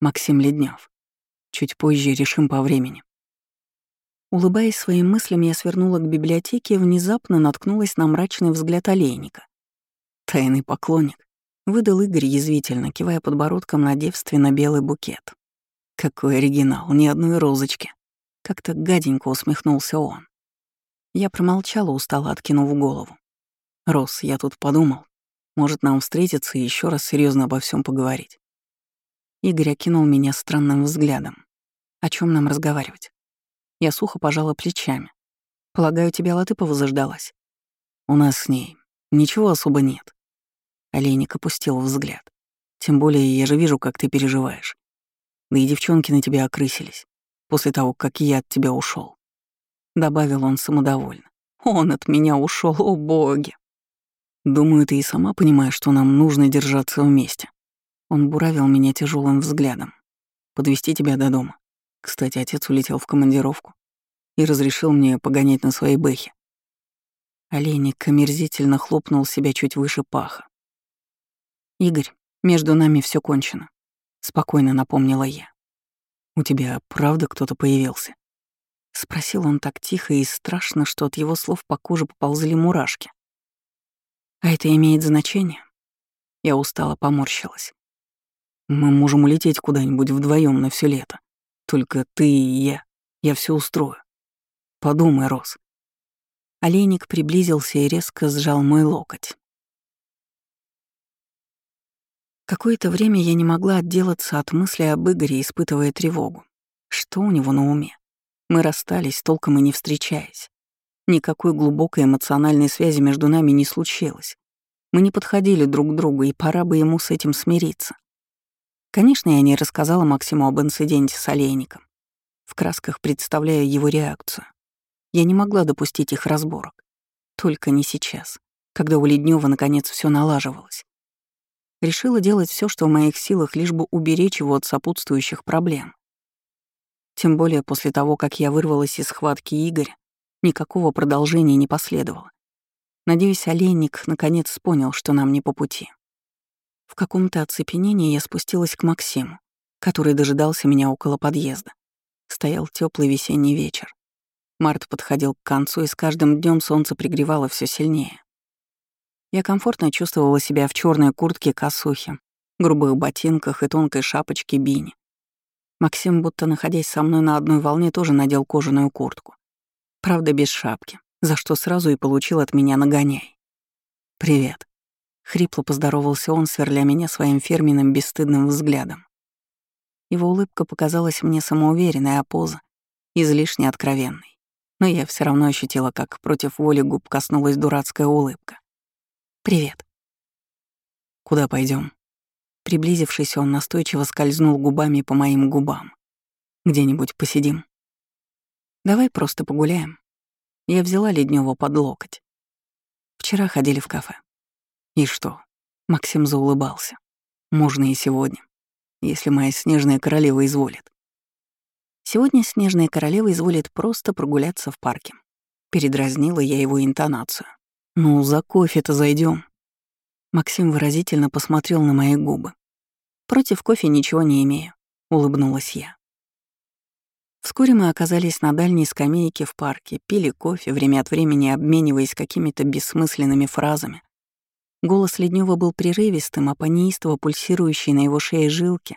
Максим Леднев. Чуть позже решим по времени. Улыбаясь своим мыслям, я свернула к библиотеке и внезапно наткнулась на мрачный взгляд олейника. Тайный поклонник. Выдал Игорь язвительно, кивая подбородком на девственно-белый букет. Какой оригинал, ни одной розочки. Как-то гаденько усмехнулся он. Я промолчала, устало откинув голову. «Рос, я тут подумал, может, нам встретиться и еще раз серьезно обо всем поговорить?» Игорь окинул меня странным взглядом. О чем нам разговаривать? Я сухо пожала плечами. Полагаю, тебя Латыпова заждалась. У нас с ней ничего особо нет. Олейник опустил взгляд. Тем более я же вижу, как ты переживаешь. Да и девчонки на тебя окрысились после того, как я от тебя ушел. Добавил он самодовольно. Он от меня ушел, о боги. Думаю, ты и сама понимаешь, что нам нужно держаться вместе. Он буравил меня тяжелым взглядом. Подвести тебя до дома. Кстати, отец улетел в командировку и разрешил мне погонять на своей бэхе. Олейник омерзительно хлопнул себя чуть выше паха. «Игорь, между нами все кончено», — спокойно напомнила я. «У тебя правда кто-то появился?» Спросил он так тихо и страшно, что от его слов по коже поползли мурашки. «А это имеет значение?» Я устало поморщилась. «Мы можем улететь куда-нибудь вдвоем на все лето. Только ты и я. Я все устрою. Подумай, Рос». Олейник приблизился и резко сжал мой локоть. Какое-то время я не могла отделаться от мысли об Игоре, испытывая тревогу. Что у него на уме? Мы расстались, толком и не встречаясь. Никакой глубокой эмоциональной связи между нами не случилось. Мы не подходили друг к другу, и пора бы ему с этим смириться. Конечно, я не рассказала Максиму об инциденте с олейником, в красках представляя его реакцию. Я не могла допустить их разборок. Только не сейчас, когда у Леднева наконец все налаживалось. Решила делать все, что в моих силах, лишь бы уберечь его от сопутствующих проблем. Тем более после того, как я вырвалась из схватки Игоря, никакого продолжения не последовало. Надеюсь, Олейник наконец понял, что нам не по пути. В каком-то оцепенении я спустилась к Максиму, который дожидался меня около подъезда. Стоял теплый весенний вечер. Март подходил к концу, и с каждым днем солнце пригревало все сильнее. Я комфортно чувствовала себя в черной куртке косухи, грубых ботинках и тонкой шапочке бини. Максим, будто находясь со мной на одной волне, тоже надел кожаную куртку. Правда, без шапки, за что сразу и получил от меня нагоняй. «Привет», — хрипло поздоровался он, сверля меня своим фирменным бесстыдным взглядом. Его улыбка показалась мне самоуверенной, а поза — излишне откровенной. Но я все равно ощутила, как против воли губ коснулась дурацкая улыбка. «Привет». «Куда пойдем? Приблизившись, он настойчиво скользнул губами по моим губам. «Где-нибудь посидим?» «Давай просто погуляем». Я взяла Леднева под локоть. Вчера ходили в кафе. И что? Максим заулыбался. Можно и сегодня, если моя снежная королева изволит. Сегодня снежная королева изволит просто прогуляться в парке. Передразнила я его интонацию. «Ну, за кофе-то зайдем. Максим выразительно посмотрел на мои губы. «Против кофе ничего не имею», — улыбнулась я. Вскоре мы оказались на дальней скамейке в парке, пили кофе, время от времени обмениваясь какими-то бессмысленными фразами. Голос Леднева был прерывистым, а по неистово пульсирующей на его шее жилке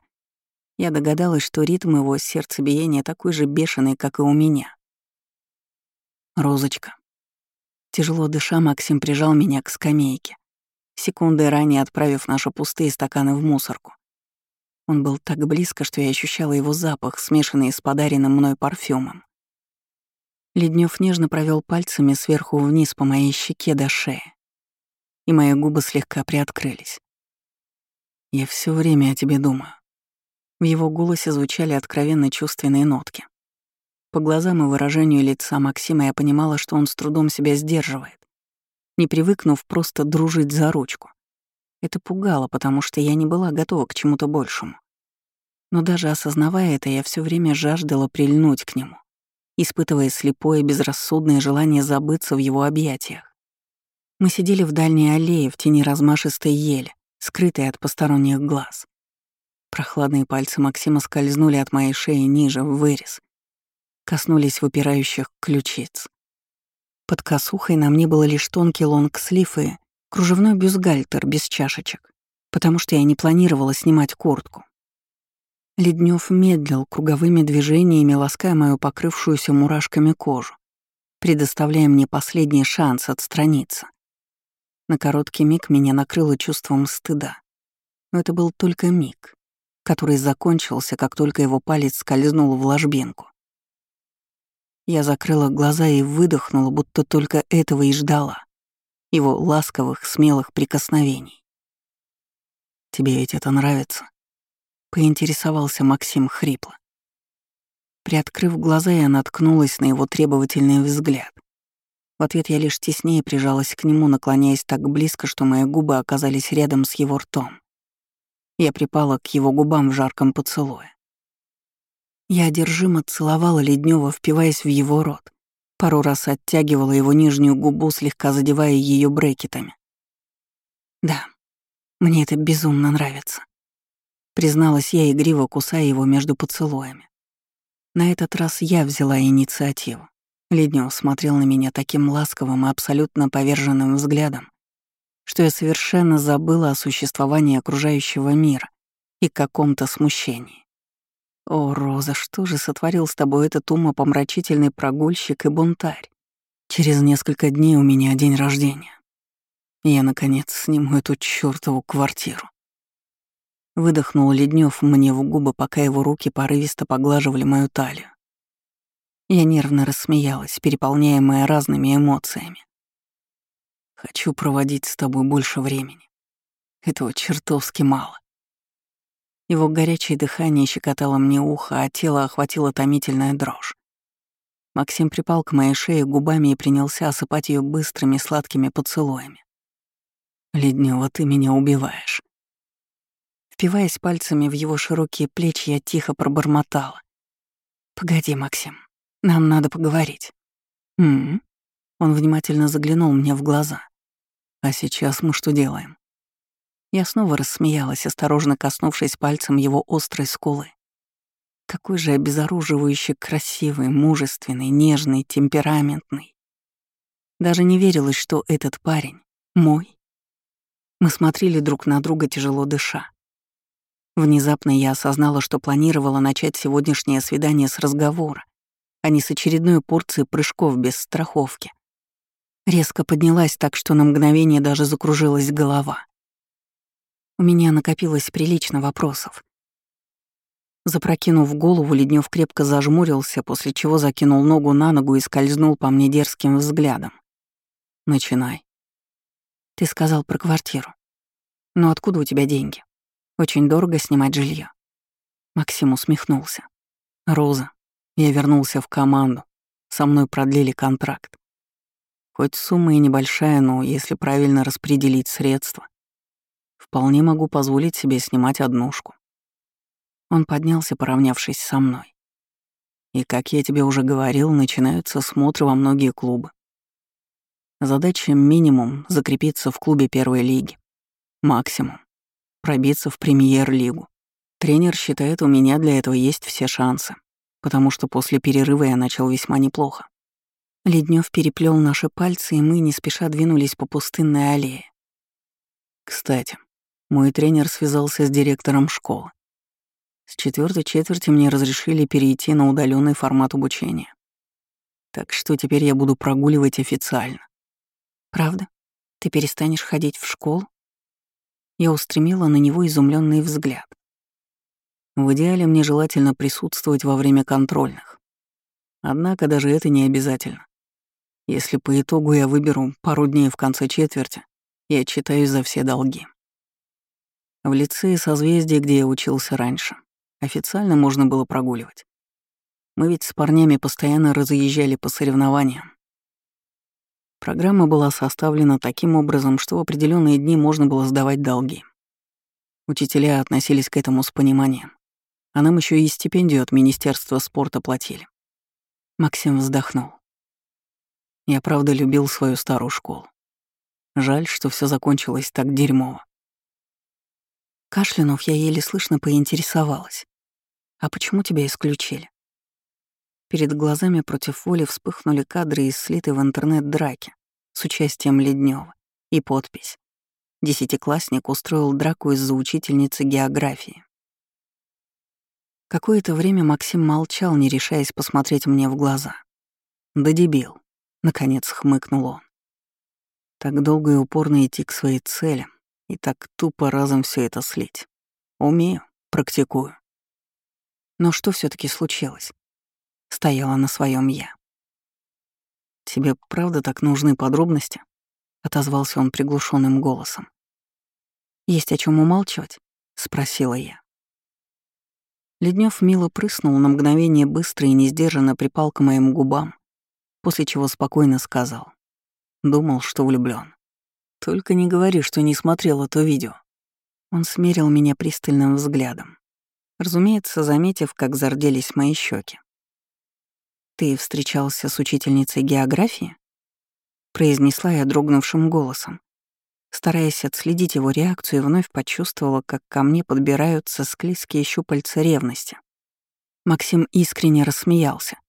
я догадалась, что ритм его сердцебиения такой же бешеный, как и у меня. «Розочка», Тяжело дыша, Максим прижал меня к скамейке, секунды ранее отправив наши пустые стаканы в мусорку. Он был так близко, что я ощущала его запах, смешанный с подаренным мной парфюмом. Леднев нежно провел пальцами сверху вниз по моей щеке до шеи, и мои губы слегка приоткрылись. «Я все время о тебе думаю». В его голосе звучали откровенно чувственные нотки. По глазам и выражению лица Максима я понимала, что он с трудом себя сдерживает, не привыкнув просто дружить за ручку. Это пугало, потому что я не была готова к чему-то большему. Но даже осознавая это, я все время жаждала прильнуть к нему, испытывая слепое безрассудное желание забыться в его объятиях. Мы сидели в дальней аллее в тени размашистой ели, скрытой от посторонних глаз. Прохладные пальцы Максима скользнули от моей шеи ниже, в вырез, коснулись выпирающих ключиц. Под косухой на мне было лишь тонкий лонгслив и кружевной бюстгальтер без чашечек. потому что я не планировала снимать куртку. Леднев медлил круговыми движениями, лаская мою покрывшуюся мурашками кожу, предоставляя мне последний шанс отстраниться. На короткий миг меня накрыло чувством стыда. Но это был только миг, который закончился, как только его палец скользнул в ложбинку. Я закрыла глаза и выдохнула, будто только этого и ждала. Его ласковых, смелых прикосновений. «Тебе ведь это нравится?» — поинтересовался Максим хрипло. Приоткрыв глаза, я наткнулась на его требовательный взгляд. В ответ я лишь теснее прижалась к нему, наклоняясь так близко, что мои губы оказались рядом с его ртом. Я припала к его губам в жарком поцелуе. Я одержимо целовала Леднева, впиваясь в его рот. Пару раз оттягивала его нижнюю губу, слегка задевая ее брекетами. Да, мне это безумно нравится. Призналась я, игриво кусая его между поцелуями. На этот раз я взяла инициативу. Леднев смотрел на меня таким ласковым и абсолютно поверженным взглядом, что я совершенно забыла о существовании окружающего мира и каком-то смущении. О, Роза, что же сотворил с тобой этот умопомрачительный прогульщик и бунтарь? Через несколько дней у меня день рождения. Я, наконец, сниму эту чёртову квартиру. Выдохнул Леднев мне в губы, пока его руки порывисто поглаживали мою талию. Я нервно рассмеялась, переполняемая разными эмоциями. Хочу проводить с тобой больше времени. Этого чертовски мало. Его горячее дыхание щекотало мне ухо, а тело охватило томительная дрожь. Максим припал к моей шее губами и принялся осыпать ее быстрыми сладкими поцелуями. «Леднева, ты меня убиваешь». Впиваясь пальцами в его широкие плечи, я тихо пробормотала. «Погоди, Максим, нам надо поговорить». «М-м-м». Он внимательно заглянул мне в глаза. А сейчас мы что делаем? Я снова рассмеялась, осторожно коснувшись пальцем его острой скулы. Какой же обезоруживающе красивый, мужественный, нежный, темпераментный. Даже не верилось, что этот парень мой. Мы смотрели друг на друга, тяжело дыша. Внезапно я осознала, что планировала начать сегодняшнее свидание с разговора, а не с очередной порции прыжков без страховки. Резко поднялась так, что на мгновение даже закружилась голова. У меня накопилось прилично вопросов. Запрокинув голову, Леднев крепко зажмурился, после чего закинул ногу на ногу и скользнул по мне дерзким взглядом. «Начинай». «Ты сказал про квартиру. Но откуда у тебя деньги? Очень дорого снимать жилье. Максим усмехнулся. «Роза, я вернулся в команду. Со мной продлили контракт. Хоть сумма и небольшая, но если правильно распределить средства, вполне могу позволить себе снимать однушку. Он поднялся, поравнявшись со мной. И, как я тебе уже говорил, начинаются смотры во многие клубы. Задача минимум — закрепиться в клубе первой лиги. Максимум — пробиться в премьер-лигу. Тренер считает, у меня для этого есть все шансы, потому что после перерыва я начал весьма неплохо. Леднев переплел наши пальцы, и мы не спеша двинулись по пустынной аллее. Кстати, мой тренер связался с директором школы. С четвертой четверти мне разрешили перейти на удаленный формат обучения. Так что теперь я буду прогуливать официально. Правда? Ты перестанешь ходить в школу? Я устремила на него изумленный взгляд. В идеале мне желательно присутствовать во время контрольных. Однако даже это не обязательно. Если по итогу я выберу пару дней в конце четверти, я читаюсь за все долги. В лицее созвездия, где я учился раньше, официально можно было прогуливать. Мы ведь с парнями постоянно разъезжали по соревнованиям. Программа была составлена таким образом, что в определенные дни можно было сдавать долги. Учителя относились к этому с пониманием, а нам еще и стипендию от Министерства спорта платили. Максим вздохнул. Я правда любил свою старую школу. Жаль, что все закончилось так дерьмово. Кашлянув, я еле слышно поинтересовалась. «А почему тебя исключили?» Перед глазами против воли вспыхнули кадры из слитой в интернет драки с участием Леднева и подпись. десятиклассник устроил драку из-за учительницы географии. Какое-то время Максим молчал, не решаясь посмотреть мне в глаза. «Да дебил», — наконец хмыкнул он. Так долго и упорно идти к своей цели, и так тупо разом все это слить. Умею, практикую. Но что все таки случилось? Стояла на своем я. «Тебе правда так нужны подробности?» — отозвался он приглушенным голосом. «Есть о чем умалчивать?» — спросила я. Леднев мило прыснул на мгновение быстро и несдержанно припал к моим губам, после чего спокойно сказал. Думал, что влюблён. Только не говори, что не смотрел это видео. Он смерил меня пристальным взглядом, разумеется, заметив, как зарделись мои щеки. «Ты встречался с учительницей географии?» произнесла я дрогнувшим голосом, стараясь отследить его реакцию вновь почувствовала, как ко мне подбираются склизкие щупальца ревности. Максим искренне рассмеялся.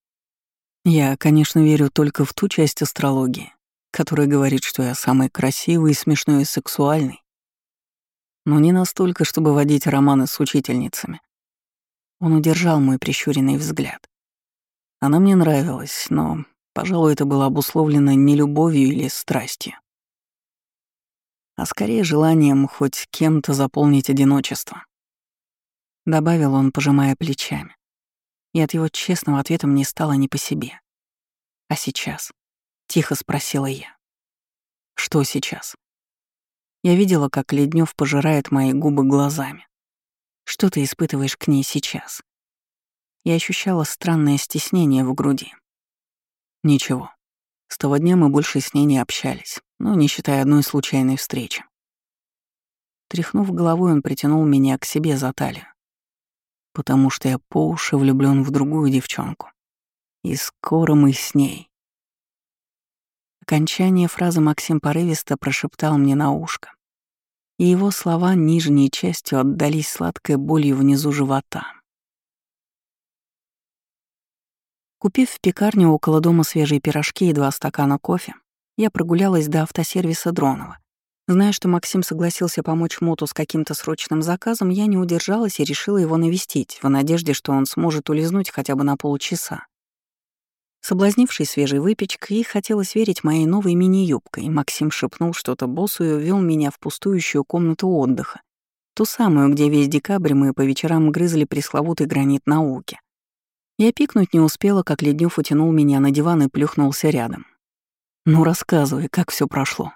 «Я, конечно, верю только в ту часть астрологии, который говорит, что я самый красивый, смешной и сексуальный. Но не настолько, чтобы водить романы с учительницами. Он удержал мой прищуренный взгляд. Она мне нравилась, но, пожалуй, это было обусловлено не любовью или страстью, а скорее желанием хоть кем-то заполнить одиночество. Добавил он, пожимая плечами. И от его честного ответа мне стало не по себе. А сейчас? Тихо спросила я. Что сейчас? Я видела, как Леднев пожирает мои губы глазами. Что ты испытываешь к ней сейчас? Я ощущала странное стеснение в груди. Ничего. С того дня мы больше с ней не общались, ну, не считая одной случайной встречи. Тряхнув головой, он притянул меня к себе за талию. Потому что я по уши влюблён в другую девчонку. И скоро мы с ней. Окончание фразы Максим порывисто прошептал мне на ушко, и его слова нижней частью отдались сладкой болью внизу живота. Купив в пекарне около дома свежие пирожки и два стакана кофе, я прогулялась до автосервиса Дронова. Зная, что Максим согласился помочь Моту с каким-то срочным заказом, я не удержалась и решила его навестить, в надежде, что он сможет улизнуть хотя бы на полчаса. Соблазнившись свежей выпечкой, и хотелось верить моей новой мини-юбкой, Максим шепнул что-то боссу и увел меня в пустующую комнату отдыха, ту самую, где весь декабрь мы по вечерам грызли пресловутый гранит науки. Я пикнуть не успела, как Леднев утянул меня на диван и плюхнулся рядом. «Ну, рассказывай, как все прошло».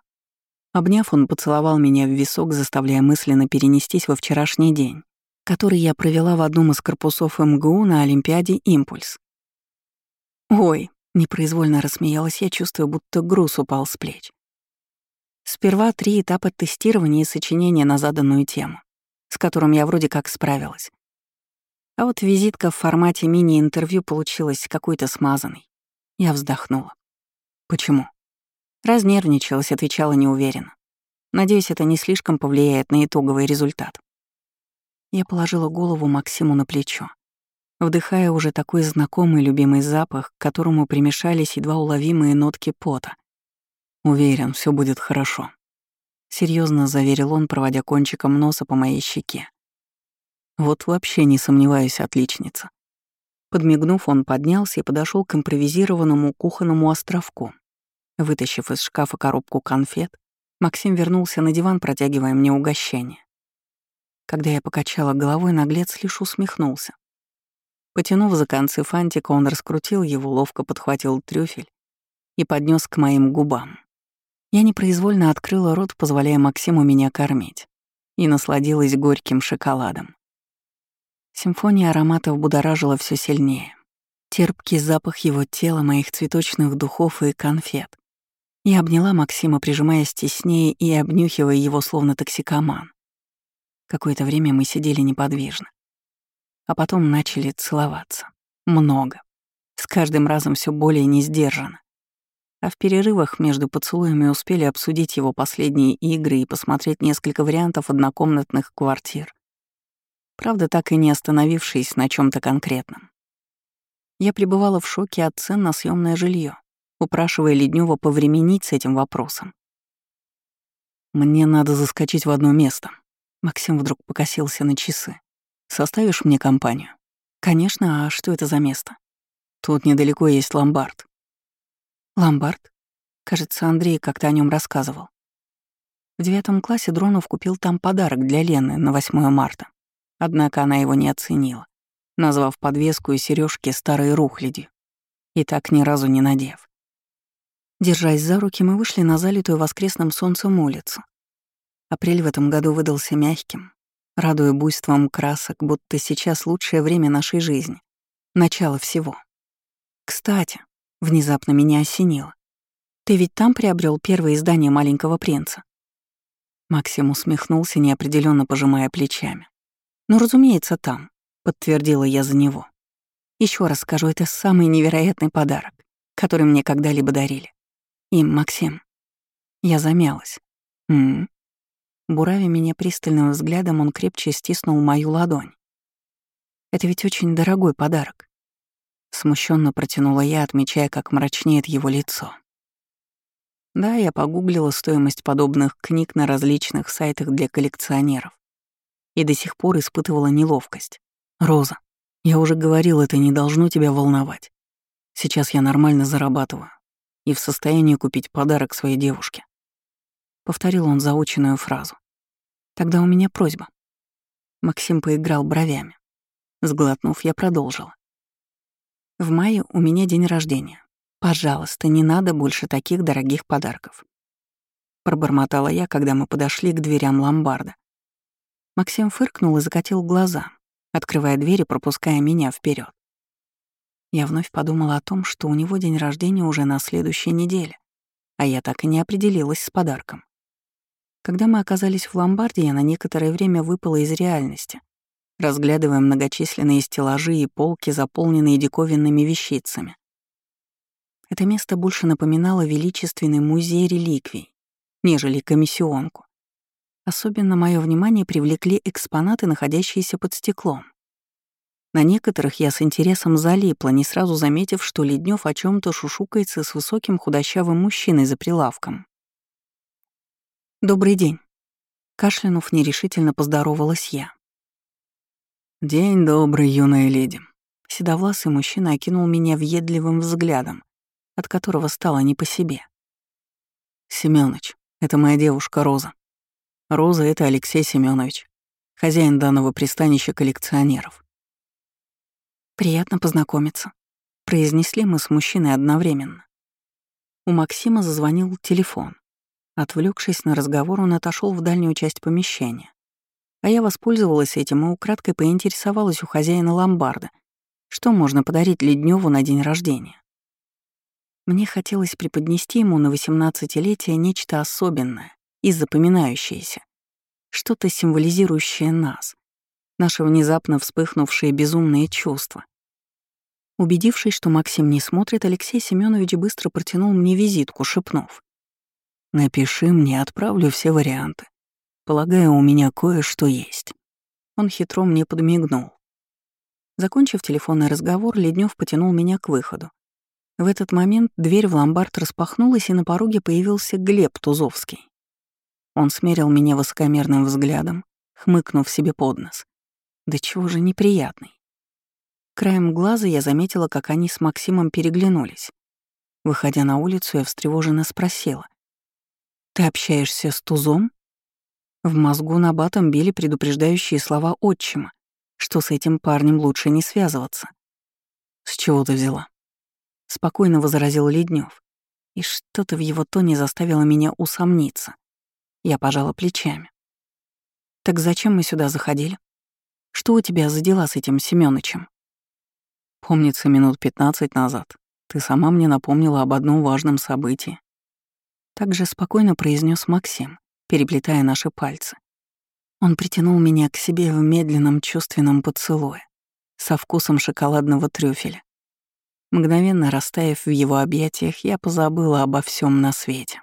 Обняв, он поцеловал меня в висок, заставляя мысленно перенестись во вчерашний день, который я провела в одном из корпусов МГУ на Олимпиаде «Импульс». «Ой», — непроизвольно рассмеялась я, чувствуя, будто груз упал с плеч. Сперва три этапа тестирования и сочинения на заданную тему, с которым я вроде как справилась. А вот визитка в формате мини-интервью получилась какой-то смазанной. Я вздохнула. Почему? Разнервничалась, отвечала неуверенно. Надеюсь, это не слишком повлияет на итоговый результат. Я положила голову Максиму на плечо вдыхая уже такой знакомый любимый запах, к которому примешались едва уловимые нотки пота. «Уверен, все будет хорошо», — серьезно заверил он, проводя кончиком носа по моей щеке. «Вот вообще не сомневаюсь, отличница». Подмигнув, он поднялся и подошел к импровизированному кухонному островку. Вытащив из шкафа коробку конфет, Максим вернулся на диван, протягивая мне угощение. Когда я покачала головой, наглец лишь усмехнулся. Потянув за концы фантика, он раскрутил его, ловко подхватил трюфель и поднес к моим губам. Я непроизвольно открыла рот, позволяя Максиму меня кормить, и насладилась горьким шоколадом. Симфония ароматов будоражила все сильнее. Терпкий запах его тела, моих цветочных духов и конфет. Я обняла Максима, прижимаясь теснее и обнюхивая его словно токсикоман. Какое-то время мы сидели неподвижно а потом начали целоваться. Много. С каждым разом все более несдержанно. А в перерывах между поцелуями успели обсудить его последние игры и посмотреть несколько вариантов однокомнатных квартир. Правда, так и не остановившись на чем то конкретном. Я пребывала в шоке от цен на съемное жилье, упрашивая Леднева повременить с этим вопросом. Мне надо заскочить в одно место. Максим вдруг покосился на часы. Составишь мне компанию? Конечно, а что это за место? Тут недалеко есть ломбард. Ломбард? Кажется, Андрей как-то о нем рассказывал. В девятом классе Дронов купил там подарок для Лены на 8 марта. Однако она его не оценила, назвав подвеску и сережки старой рухляди, и так ни разу не надев. Держась за руки, мы вышли на залитую воскресным солнцем улицу. Апрель в этом году выдался мягким, радуя буйством красок, будто сейчас лучшее время нашей жизни. Начало всего. Кстати, внезапно меня осенило. Ты ведь там приобрел первое издание «Маленького принца»? Максим усмехнулся, неопределенно пожимая плечами. «Ну, разумеется, там», — подтвердила я за него. Еще раз скажу, это самый невероятный подарок, который мне когда-либо дарили. И, Максим, я замялась. -м, Буравя меня пристальным взглядом, он крепче стиснул мою ладонь. Это ведь очень дорогой подарок. Смущенно протянула я, отмечая, как мрачнеет его лицо. Да, я погуглила стоимость подобных книг на различных сайтах для коллекционеров и до сих пор испытывала неловкость. «Роза, я уже говорил, это не должно тебя волновать. Сейчас я нормально зарабатываю и в состоянии купить подарок своей девушке. Повторил он заученную фразу. Тогда у меня просьба. Максим поиграл бровями. Сглотнув, я продолжила. В мае у меня день рождения. Пожалуйста, не надо больше таких дорогих подарков. Пробормотала я, когда мы подошли к дверям ломбарда. Максим фыркнул и закатил глаза, открывая дверь и пропуская меня вперед. Я вновь подумала о том, что у него день рождения уже на следующей неделе, а я так и не определилась с подарком. Когда мы оказались в ломбарде, я на некоторое время выпала из реальности, разглядывая многочисленные стеллажи и полки, заполненные диковинными вещицами. Это место больше напоминало величественный музей реликвий, нежели комиссионку. Особенно мое внимание привлекли экспонаты, находящиеся под стеклом. На некоторых я с интересом залипла, не сразу заметив, что Леднев о чем то шушукается с высоким худощавым мужчиной за прилавком. «Добрый день». Кашлянув нерешительно поздоровалась я. «День добрый, юная леди». Седовласый мужчина окинул меня въедливым взглядом, от которого стало не по себе. «Семёныч, это моя девушка Роза. Роза — это Алексей Семёнович, хозяин данного пристанища коллекционеров. «Приятно познакомиться», — произнесли мы с мужчиной одновременно. У Максима зазвонил телефон. Отвлекшись на разговор, он отошел в дальнюю часть помещения. А я воспользовалась этим и украдкой поинтересовалась у хозяина ломбарда, что можно подарить Ледневу на день рождения. Мне хотелось преподнести ему на 18-летие нечто особенное и запоминающееся, что-то символизирующее нас, наши внезапно вспыхнувшие безумные чувства. Убедившись, что Максим не смотрит, Алексей Семенович быстро протянул мне визитку, шепнув. «Напиши мне, отправлю все варианты. Полагаю, у меня кое-что есть». Он хитро мне подмигнул. Закончив телефонный разговор, Леднев потянул меня к выходу. В этот момент дверь в ломбард распахнулась, и на пороге появился Глеб Тузовский. Он смерил меня высокомерным взглядом, хмыкнув себе под нос. Да чего же неприятный. Краем глаза я заметила, как они с Максимом переглянулись. Выходя на улицу, я встревоженно спросила. «Ты общаешься с Тузом?» В мозгу на батом били предупреждающие слова отчима, что с этим парнем лучше не связываться. «С чего ты взяла?» — спокойно возразил Леднев, и что-то в его тоне заставило меня усомниться. Я пожала плечами. «Так зачем мы сюда заходили?» Что у тебя за дела с этим Семёнычем? Помнится, минут пятнадцать назад ты сама мне напомнила об одном важном событии. Так же спокойно произнес Максим, переплетая наши пальцы. Он притянул меня к себе в медленном чувственном поцелуе, со вкусом шоколадного трюфеля. Мгновенно растаяв в его объятиях, я позабыла обо всем на свете.